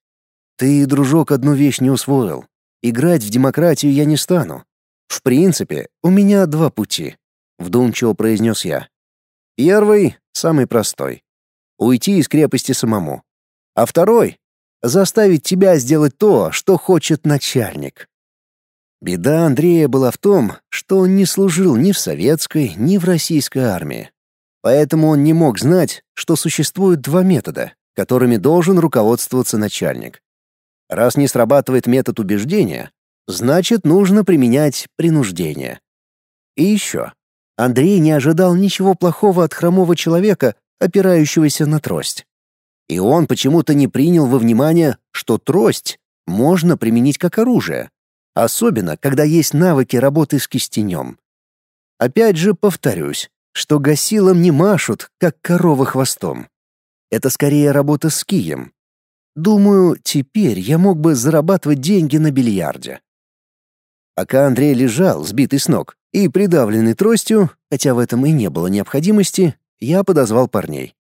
«Ты, дружок, одну вещь не усвоил. Играть в демократию я не стану. В принципе, у меня два пути», — вдумчиво произнес я. «Первый — самый простой. Уйти из крепости самому. А второй — заставить тебя сделать то, что хочет начальник». Беда Андрея была в том, что он не служил ни в советской, ни в российской армии. Поэтому он не мог знать, что существуют два метода, которыми должен руководствоваться начальник. Раз не срабатывает метод убеждения, значит, нужно применять принуждение. И еще. Андрей не ожидал ничего плохого от хромого человека, опирающегося на трость. И он почему-то не принял во внимание, что трость можно применить как оружие, особенно когда есть навыки работы с кистенем. Опять же повторюсь, что гасилом не машут, как корова хвостом. Это скорее работа с кием. Думаю, теперь я мог бы зарабатывать деньги на бильярде. Пока Андрей лежал, сбитый с ног, и придавленный тростью, хотя в этом и не было необходимости, я подозвал парней.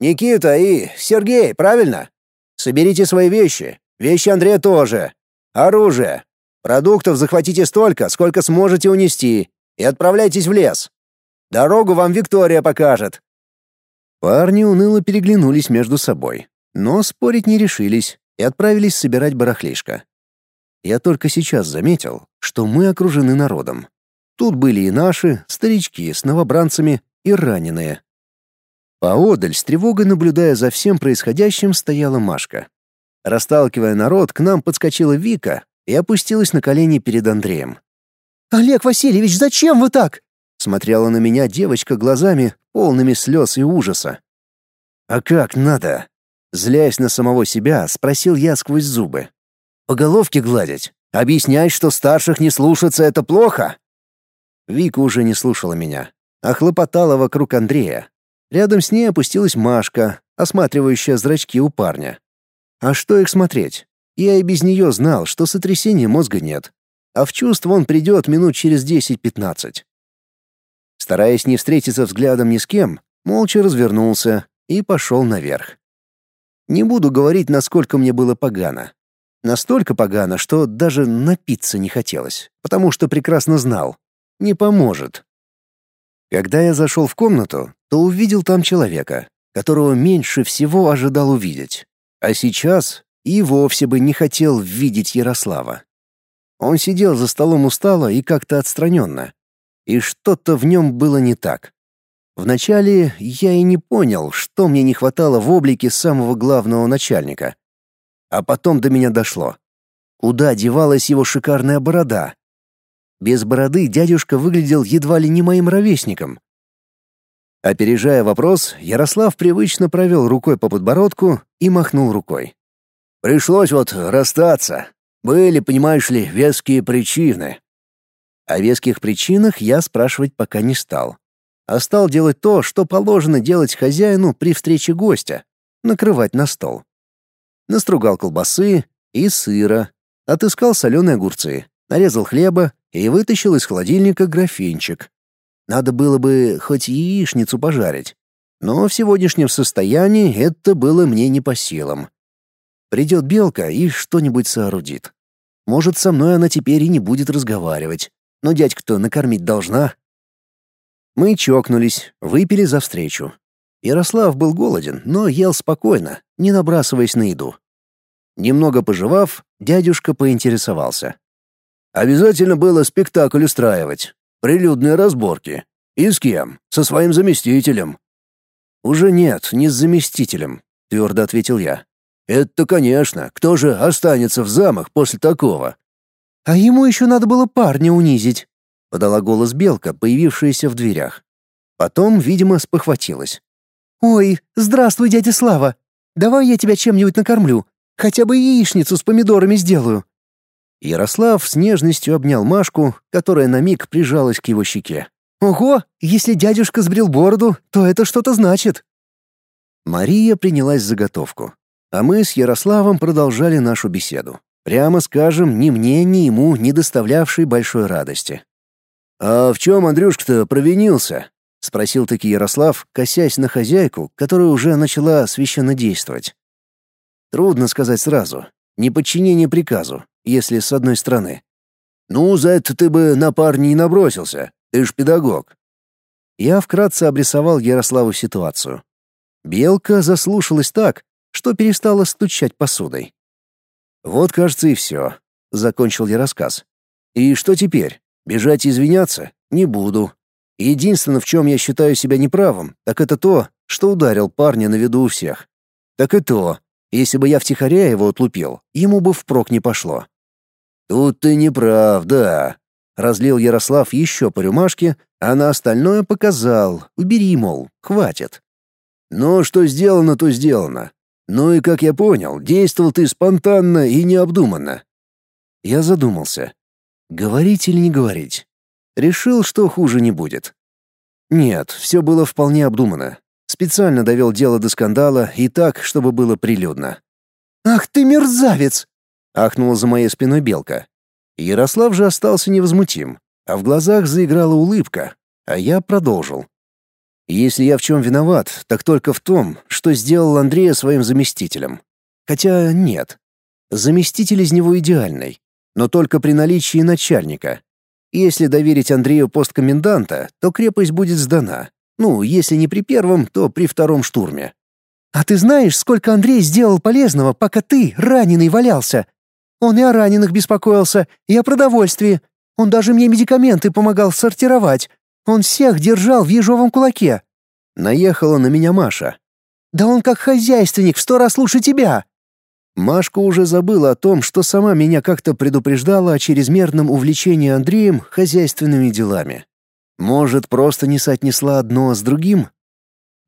«Никита и Сергей, правильно? Соберите свои вещи. Вещи Андрея тоже. Оружие. Продуктов захватите столько, сколько сможете унести, и отправляйтесь в лес. Дорогу вам Виктория покажет». Парни уныло переглянулись между собой, но спорить не решились и отправились собирать барахлишко. Я только сейчас заметил, что мы окружены народом. Тут были и наши, старички с новобранцами и раненые. Поодаль, с тревогой наблюдая за всем происходящим, стояла Машка. Расталкивая народ, к нам подскочила Вика и опустилась на колени перед Андреем. «Олег Васильевич, зачем вы так?» Смотрела на меня девочка глазами, полными слез и ужаса. «А как надо?» Злясь на самого себя, спросил я сквозь зубы. «По головке гладить? Объяснять, что старших не слушаться — это плохо?» Вика уже не слушала меня, а хлопотала вокруг Андрея. Рядом с ней опустилась Машка, осматривающая зрачки у парня. А что их смотреть? Я и без нее знал, что сотрясения мозга нет. А в чувство он придет минут через 10-15. Стараясь не встретиться взглядом ни с кем, молча развернулся и пошел наверх. Не буду говорить, насколько мне было погано. Настолько погано, что даже напиться не хотелось, потому что прекрасно знал. Не поможет. Когда я зашел в комнату, то увидел там человека, которого меньше всего ожидал увидеть. А сейчас и вовсе бы не хотел видеть Ярослава. Он сидел за столом устало и как-то отстраненно. И что-то в нем было не так. Вначале я и не понял, что мне не хватало в облике самого главного начальника. А потом до меня дошло. Куда девалась его шикарная борода? Без бороды дядюшка выглядел едва ли не моим ровесником. Опережая вопрос, Ярослав привычно провел рукой по подбородку и махнул рукой. Пришлось вот расстаться. Были, понимаешь ли, веские причины. О веских причинах я спрашивать пока не стал. А стал делать то, что положено делать хозяину при встрече гостя — накрывать на стол. Настругал колбасы и сыра, отыскал соленые огурцы, нарезал хлеба и вытащил из холодильника графинчик. Надо было бы хоть яичницу пожарить. Но в сегодняшнем состоянии это было мне не по силам. Придет белка и что-нибудь соорудит. Может, со мной она теперь и не будет разговаривать. Но дядька-то накормить должна. Мы чокнулись, выпили за встречу. Ярослав был голоден, но ел спокойно, не набрасываясь на еду. Немного пожевав, дядюшка поинтересовался. «Обязательно было спектакль устраивать. Прилюдные разборки. И с кем? Со своим заместителем?» «Уже нет, не с заместителем», — твердо ответил я. Это, конечно, кто же останется в замах после такого? А ему еще надо было парня унизить, подала голос Белка, появившаяся в дверях. Потом, видимо, спохватилась. Ой, здравствуй, дядя Слава. Давай я тебя чем-нибудь накормлю, хотя бы яичницу с помидорами сделаю. Ярослав с нежностью обнял Машку, которая на миг прижалась к его щеке. «Ого, если дядюшка сбрил бороду, то это что-то значит». Мария принялась заготовку, а мы с Ярославом продолжали нашу беседу. Прямо скажем, ни мне, ни ему не доставлявшей большой радости. «А в чем Андрюшка-то провинился?» — спросил таки Ярослав, косясь на хозяйку, которая уже начала священно действовать. Трудно сказать сразу. Неподчинение приказу, если с одной стороны. «Ну, за это ты бы на парня не набросился. Ты ж педагог». Я вкратце обрисовал Ярославу ситуацию. Белка заслушалась так, что перестала стучать посудой. «Вот, кажется, и все», — закончил я рассказ. «И что теперь? Бежать и извиняться? Не буду. Единственное, в чем я считаю себя неправым, так это то, что ударил парня на виду у всех. Так и то, если бы я втихаря его отлупил, ему бы впрок не пошло. «Тут ты не прав, да», — разлил Ярослав еще по рюмашке, а на остальное показал. «Убери, мол, хватит». «Но что сделано, то сделано. Ну и, как я понял, действовал ты спонтанно и необдуманно». Я задумался. Говорить или не говорить? Решил, что хуже не будет. Нет, все было вполне обдумано. Специально довел дело до скандала и так, чтобы было прилюдно. «Ах ты мерзавец!» — ахнула за моей спиной белка. Ярослав же остался невозмутим, а в глазах заиграла улыбка, а я продолжил. Если я в чем виноват, так только в том, что сделал Андрея своим заместителем. Хотя нет. Заместитель из него идеальный, но только при наличии начальника. Если доверить Андрею пост коменданта, то крепость будет сдана. Ну, если не при первом, то при втором штурме. А ты знаешь, сколько Андрей сделал полезного, пока ты, раненый, валялся? Он и о раненых беспокоился, и о продовольствии. Он даже мне медикаменты помогал сортировать. Он всех держал в ежовом кулаке. Наехала на меня Маша. Да он как хозяйственник в сто раз лучше тебя. Машка уже забыла о том, что сама меня как-то предупреждала о чрезмерном увлечении Андреем хозяйственными делами. Может, просто не соотнесла одно с другим?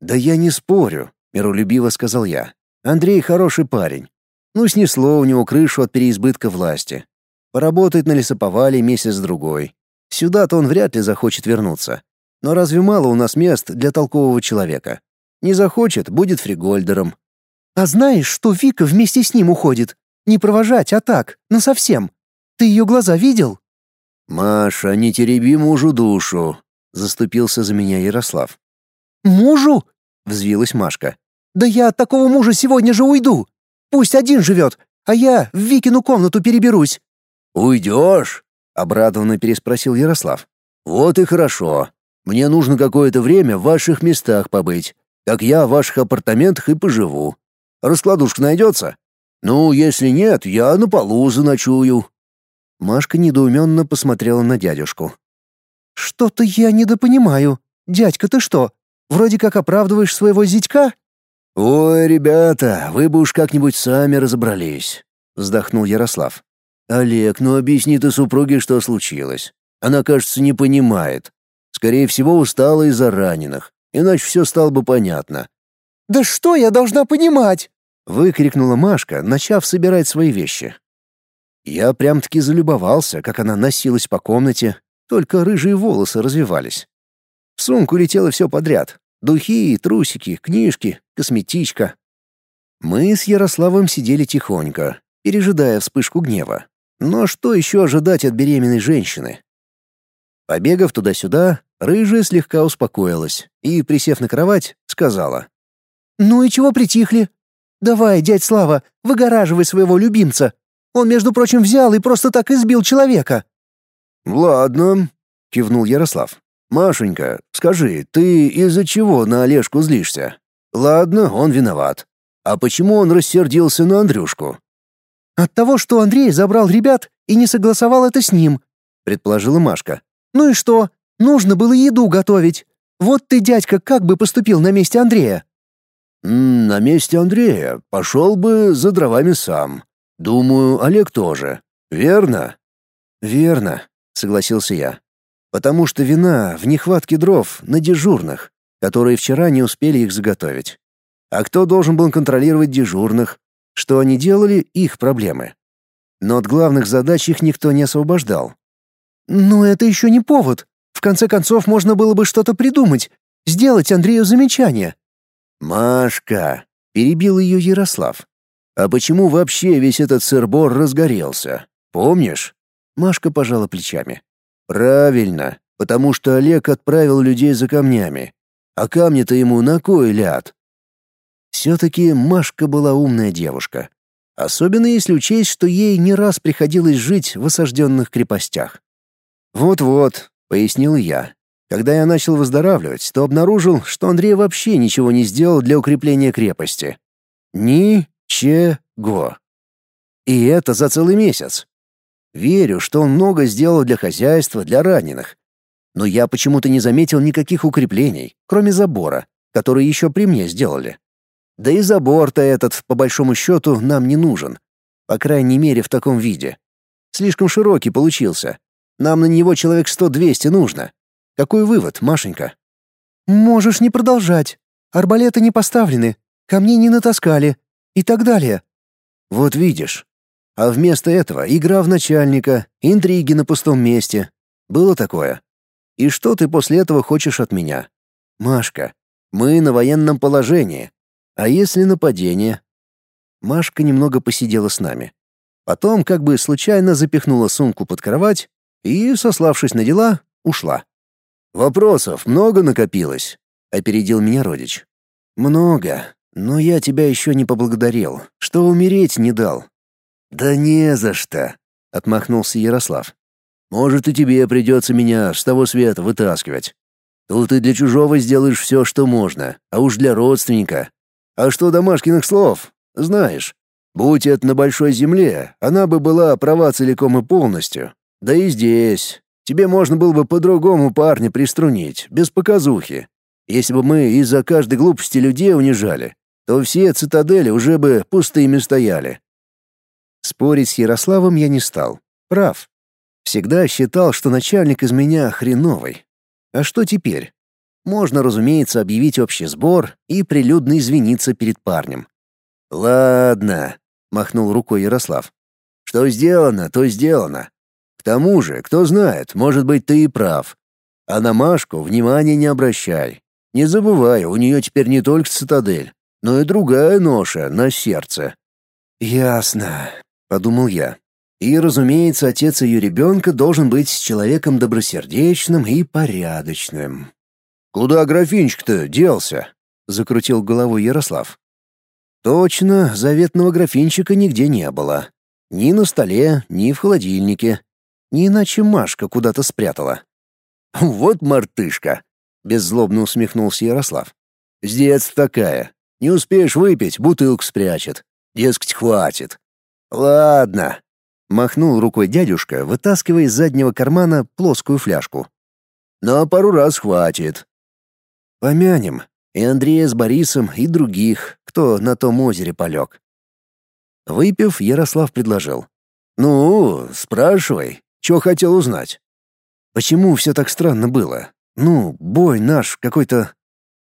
Да я не спорю, миролюбиво сказал я. Андрей хороший парень. Ну, снесло у него крышу от переизбытка власти. Поработает на лесоповале месяц-другой. Сюда-то он вряд ли захочет вернуться. Но разве мало у нас мест для толкового человека? Не захочет, будет фригольдером. А знаешь, что Вика вместе с ним уходит? Не провожать, а так, насовсем. Ты ее глаза видел? Маша, не тереби мужу душу, заступился за меня Ярослав. Мужу? взвилась Машка. Да я от такого мужа сегодня же уйду. Пусть один живет, а я в Викину комнату переберусь. Уйдешь? Обрадованно переспросил Ярослав. Вот и хорошо. Мне нужно какое-то время в ваших местах побыть. Так я в ваших апартаментах и поживу. Раскладушка найдется? Ну, если нет, я на полу заночую». Машка недоуменно посмотрела на дядюшку. «Что-то я недопонимаю. Дядька, ты что, вроде как оправдываешь своего зятька?» «Ой, ребята, вы бы уж как-нибудь сами разобрались», — вздохнул Ярослав. «Олег, ну объясни ты супруге, что случилось. Она, кажется, не понимает. Скорее всего, устала из-за раненых, иначе все стало бы понятно». «Да что я должна понимать?» — выкрикнула Машка, начав собирать свои вещи. Я прям-таки залюбовался, как она носилась по комнате, только рыжие волосы развивались. В сумку летело все подряд. Духи, трусики, книжки, косметичка. Мы с Ярославом сидели тихонько, пережидая вспышку гнева. Но что еще ожидать от беременной женщины? Побегав туда-сюда, рыжая слегка успокоилась и, присев на кровать, сказала. «Ну и чего притихли? Давай, дядь Слава, выгораживай своего любимца. Он, между прочим, взял и просто так избил человека». «Ладно», — кивнул Ярослав. «Машенька, скажи, ты из-за чего на Олежку злишься? Ладно, он виноват. А почему он рассердился на Андрюшку?» «От того, что Андрей забрал ребят и не согласовал это с ним», — предположила Машка. «Ну и что? Нужно было еду готовить. Вот ты, дядька, как бы поступил на месте Андрея?» «На месте Андрея пошел бы за дровами сам. Думаю, Олег тоже. Верно?» «Верно», — согласился я. «Потому что вина в нехватке дров на дежурных, которые вчера не успели их заготовить. А кто должен был контролировать дежурных? Что они делали — их проблемы. но от главных задач их никто не освобождал. «Но это еще не повод. В конце концов, можно было бы что-то придумать, сделать Андрею замечание». «Машка!» — перебил ее Ярослав. «А почему вообще весь этот сырбор разгорелся? Помнишь?» Машка пожала плечами. «Правильно, потому что Олег отправил людей за камнями. А камни-то ему на кой ляд?» Все-таки Машка была умная девушка. Особенно если учесть, что ей не раз приходилось жить в осажденных крепостях. «Вот-вот», — пояснил я. Когда я начал выздоравливать, то обнаружил, что Андрей вообще ничего не сделал для укрепления крепости. Ни-че-го. И это за целый месяц. Верю, что он много сделал для хозяйства, для раненых. Но я почему-то не заметил никаких укреплений, кроме забора, который еще при мне сделали. Да и забор-то этот, по большому счету, нам не нужен. По крайней мере, в таком виде. Слишком широкий получился. Нам на него человек сто-двести нужно. Какой вывод, Машенька? Можешь не продолжать. Арбалеты не поставлены, камней не натаскали и так далее. Вот видишь, а вместо этого игра в начальника, интриги на пустом месте. Было такое. И что ты после этого хочешь от меня? Машка, мы на военном положении. А если нападение? Машка немного посидела с нами. Потом как бы случайно запихнула сумку под кровать и, сославшись на дела, ушла. «Вопросов много накопилось?» — опередил меня родич. «Много, но я тебя еще не поблагодарил, что умереть не дал. «Да не за что», — отмахнулся Ярослав. «Может, и тебе придется меня с того света вытаскивать. Тут и для чужого сделаешь все, что можно, а уж для родственника. А что до Машкиных слов? Знаешь, будь это на большой земле, она бы была права целиком и полностью. Да и здесь. Тебе можно было бы по-другому парня приструнить, без показухи. Если бы мы из-за каждой глупости людей унижали, то все цитадели уже бы пустыми стояли. Спорить с Ярославом я не стал. Прав. Всегда считал, что начальник из меня хреновый. А что теперь? Можно, разумеется, объявить общий сбор и прилюдно извиниться перед парнем. «Ладно», — махнул рукой Ярослав. «Что сделано, то сделано. К тому же, кто знает, может быть, ты и прав. А на Машку внимания не обращай. Не забывай, у нее теперь не только цитадель, но и другая ноша на сердце». «Ясно», подумал я. И, разумеется, отец ее ребенка должен быть человеком добросердечным и порядочным. «Куда графинчик-то делся?» — закрутил головой Ярослав. Точно, заветного графинчика нигде не было. Ни на столе, ни в холодильнике. Не иначе Машка куда-то спрятала. «Вот мартышка!» — беззлобно усмехнулся Ярослав. «С такая. Не успеешь выпить, бутылку спрячет. Дескать, хватит. «Ладно», — махнул рукой дядюшка, вытаскивая из заднего кармана плоскую фляжку. «Но пару раз хватит». «Помянем. И Андрея с Борисом, и других, кто на том озере полег». Выпив, Ярослав предложил. «Ну, спрашивай, что хотел узнать?» «Почему все так странно было? Ну, бой наш какой-то...»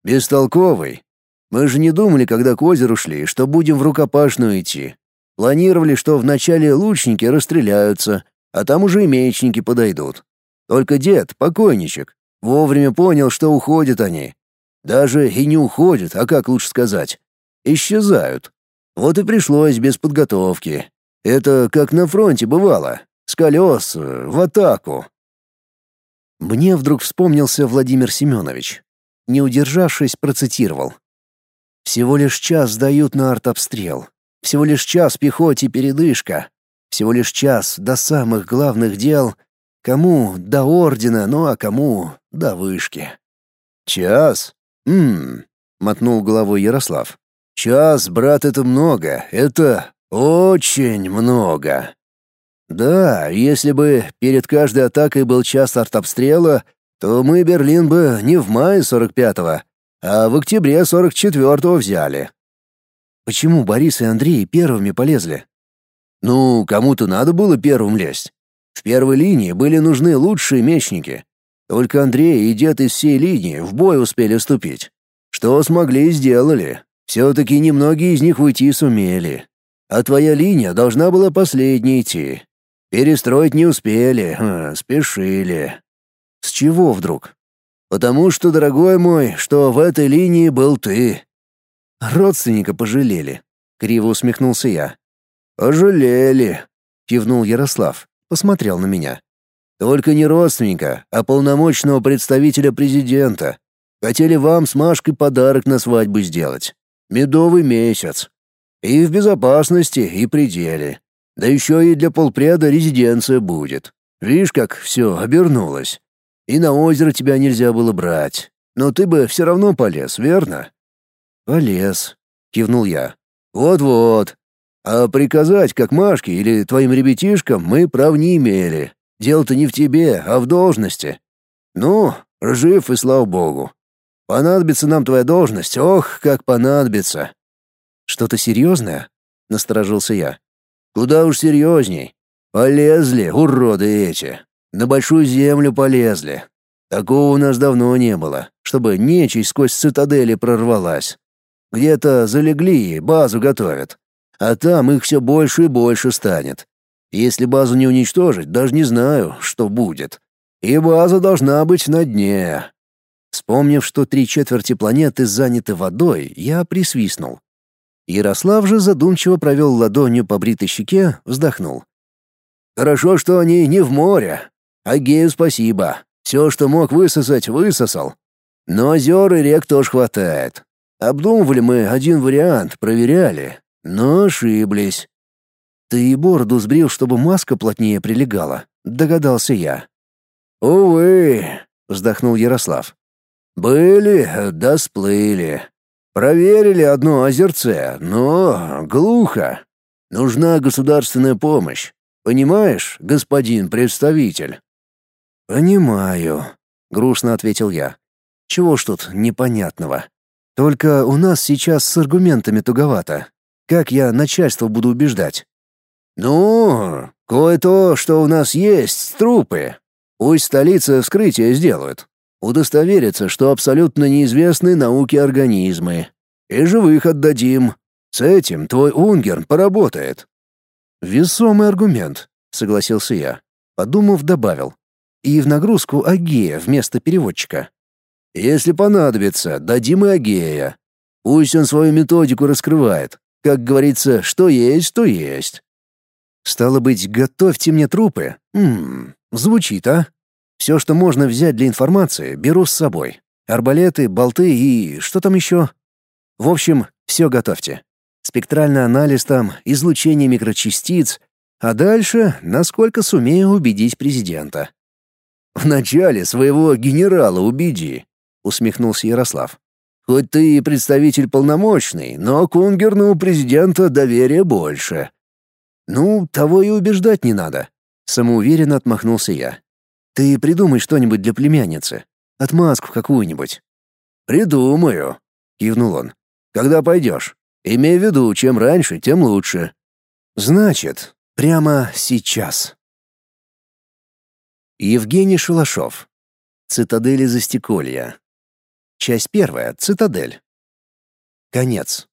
«Бестолковый. Мы же не думали, когда к озеру шли, что будем в рукопашную идти. Планировали, что вначале лучники расстреляются, а там уже и мечники подойдут. Только дед, покойничек, вовремя понял, что уходят они. Даже и не уходят, а как лучше сказать, исчезают. Вот и пришлось без подготовки. Это как на фронте бывало, с колес э, в атаку. Мне вдруг вспомнился Владимир Семенович. Не удержавшись, процитировал. «Всего лишь час дают на артобстрел. Всего лишь час пехоте передышка. Всего лишь час до самых главных дел. Кому до ордена, ну а кому до вышки. Час? Мм, мотнул головой Ярослав. Час, брат, это много. Это очень много. Да, если бы перед каждой атакой был час артобстрела, то мы Берлин бы не в мае 45-го, а в октябре 44-го взяли. Почему Борис и Андрей первыми полезли? Ну, кому-то надо было первым лезть. В первой линии были нужны лучшие мечники. Только Андрей и дед из всей линии в бой успели вступить. Что смогли, сделали. Все-таки немногие из них уйти сумели. а твоя линия должна была последней идти. Перестроить не успели, ха, спешили. С чего вдруг? Потому что, дорогой мой, что в этой линии был ты. Родственника пожалели. Криво усмехнулся я. Пожалели, кивнул Ярослав, посмотрел на меня. Только не родственника, а полномочного представителя президента. Хотели вам с Машкой подарок на свадьбу сделать. Медовый месяц. И в безопасности, и пределе. Да еще и для полпряда резиденция будет. Видишь, как все обернулось. И на озеро тебя нельзя было брать. Но ты бы все равно полез, верно? Полез, кивнул я. Вот-вот. А приказать, как Машке или твоим ребятишкам, мы прав не имели. Дело-то не в тебе, а в должности. Ну, жив и слава богу. Понадобится нам твоя должность, ох, как понадобится. Что-то серьезное? Насторожился я. Куда уж серьезней. Полезли, уроды эти. На большую землю полезли. Такого у нас давно не было, чтобы нечисть сквозь цитадели прорвалась. Где-то залегли базу готовят. А там их все больше и больше станет. Если базу не уничтожить, даже не знаю, что будет. И база должна быть на дне. Вспомнив, что три четверти планеты заняты водой, я присвистнул. Ярослав же задумчиво провел ладонью по бритой щеке, вздохнул. «Хорошо, что они не в море. Агею спасибо. Все, что мог высосать, высосал. Но озер и рек тоже хватает. Обдумывали мы один вариант, проверяли, но ошиблись. Ты и бороду сбрил, чтобы маска плотнее прилегала, догадался я. Увы, вздохнул Ярослав. Были, да сплыли. Проверили одно озерце, но глухо. Нужна государственная помощь. Понимаешь, господин представитель? Понимаю, грустно ответил я. Чего ж тут непонятного? Только у нас сейчас с аргументами туговато. Как я начальство буду убеждать? Ну, кое-то, что у нас есть, трупы. Пусть столица вскрытие сделают. Удостовериться, что абсолютно неизвестны науке организмы. И живых отдадим. С этим твой Унгерн поработает. Весомый аргумент, согласился я. Подумав, добавил. И в нагрузку Агея вместо переводчика. Если понадобится, дадим и Агея. Пусть он свою методику раскрывает. Как говорится, что есть, то есть. Стало быть, готовьте мне трупы. Ммм, звучит, а? Все, что можно взять для информации, беру с собой. Арбалеты, болты и что там еще? В общем, все готовьте. Спектральный анализ там, излучение микрочастиц, а дальше, насколько сумею убедить президента. «Вначале своего генерала убеди», — усмехнулся Ярослав. «Хоть ты и представитель полномочный, но Кунгерну у президента доверия больше». «Ну, того и убеждать не надо», — самоуверенно отмахнулся я. «Ты придумай что-нибудь для племянницы. Отмазку какую-нибудь». «Придумаю», — кивнул он. «Когда пойдешь? Имей в виду, чем раньше, тем лучше». «Значит, прямо сейчас». Евгений Шалашов. Цитадели Застеколья. Часть первая. Цитадель. Конец.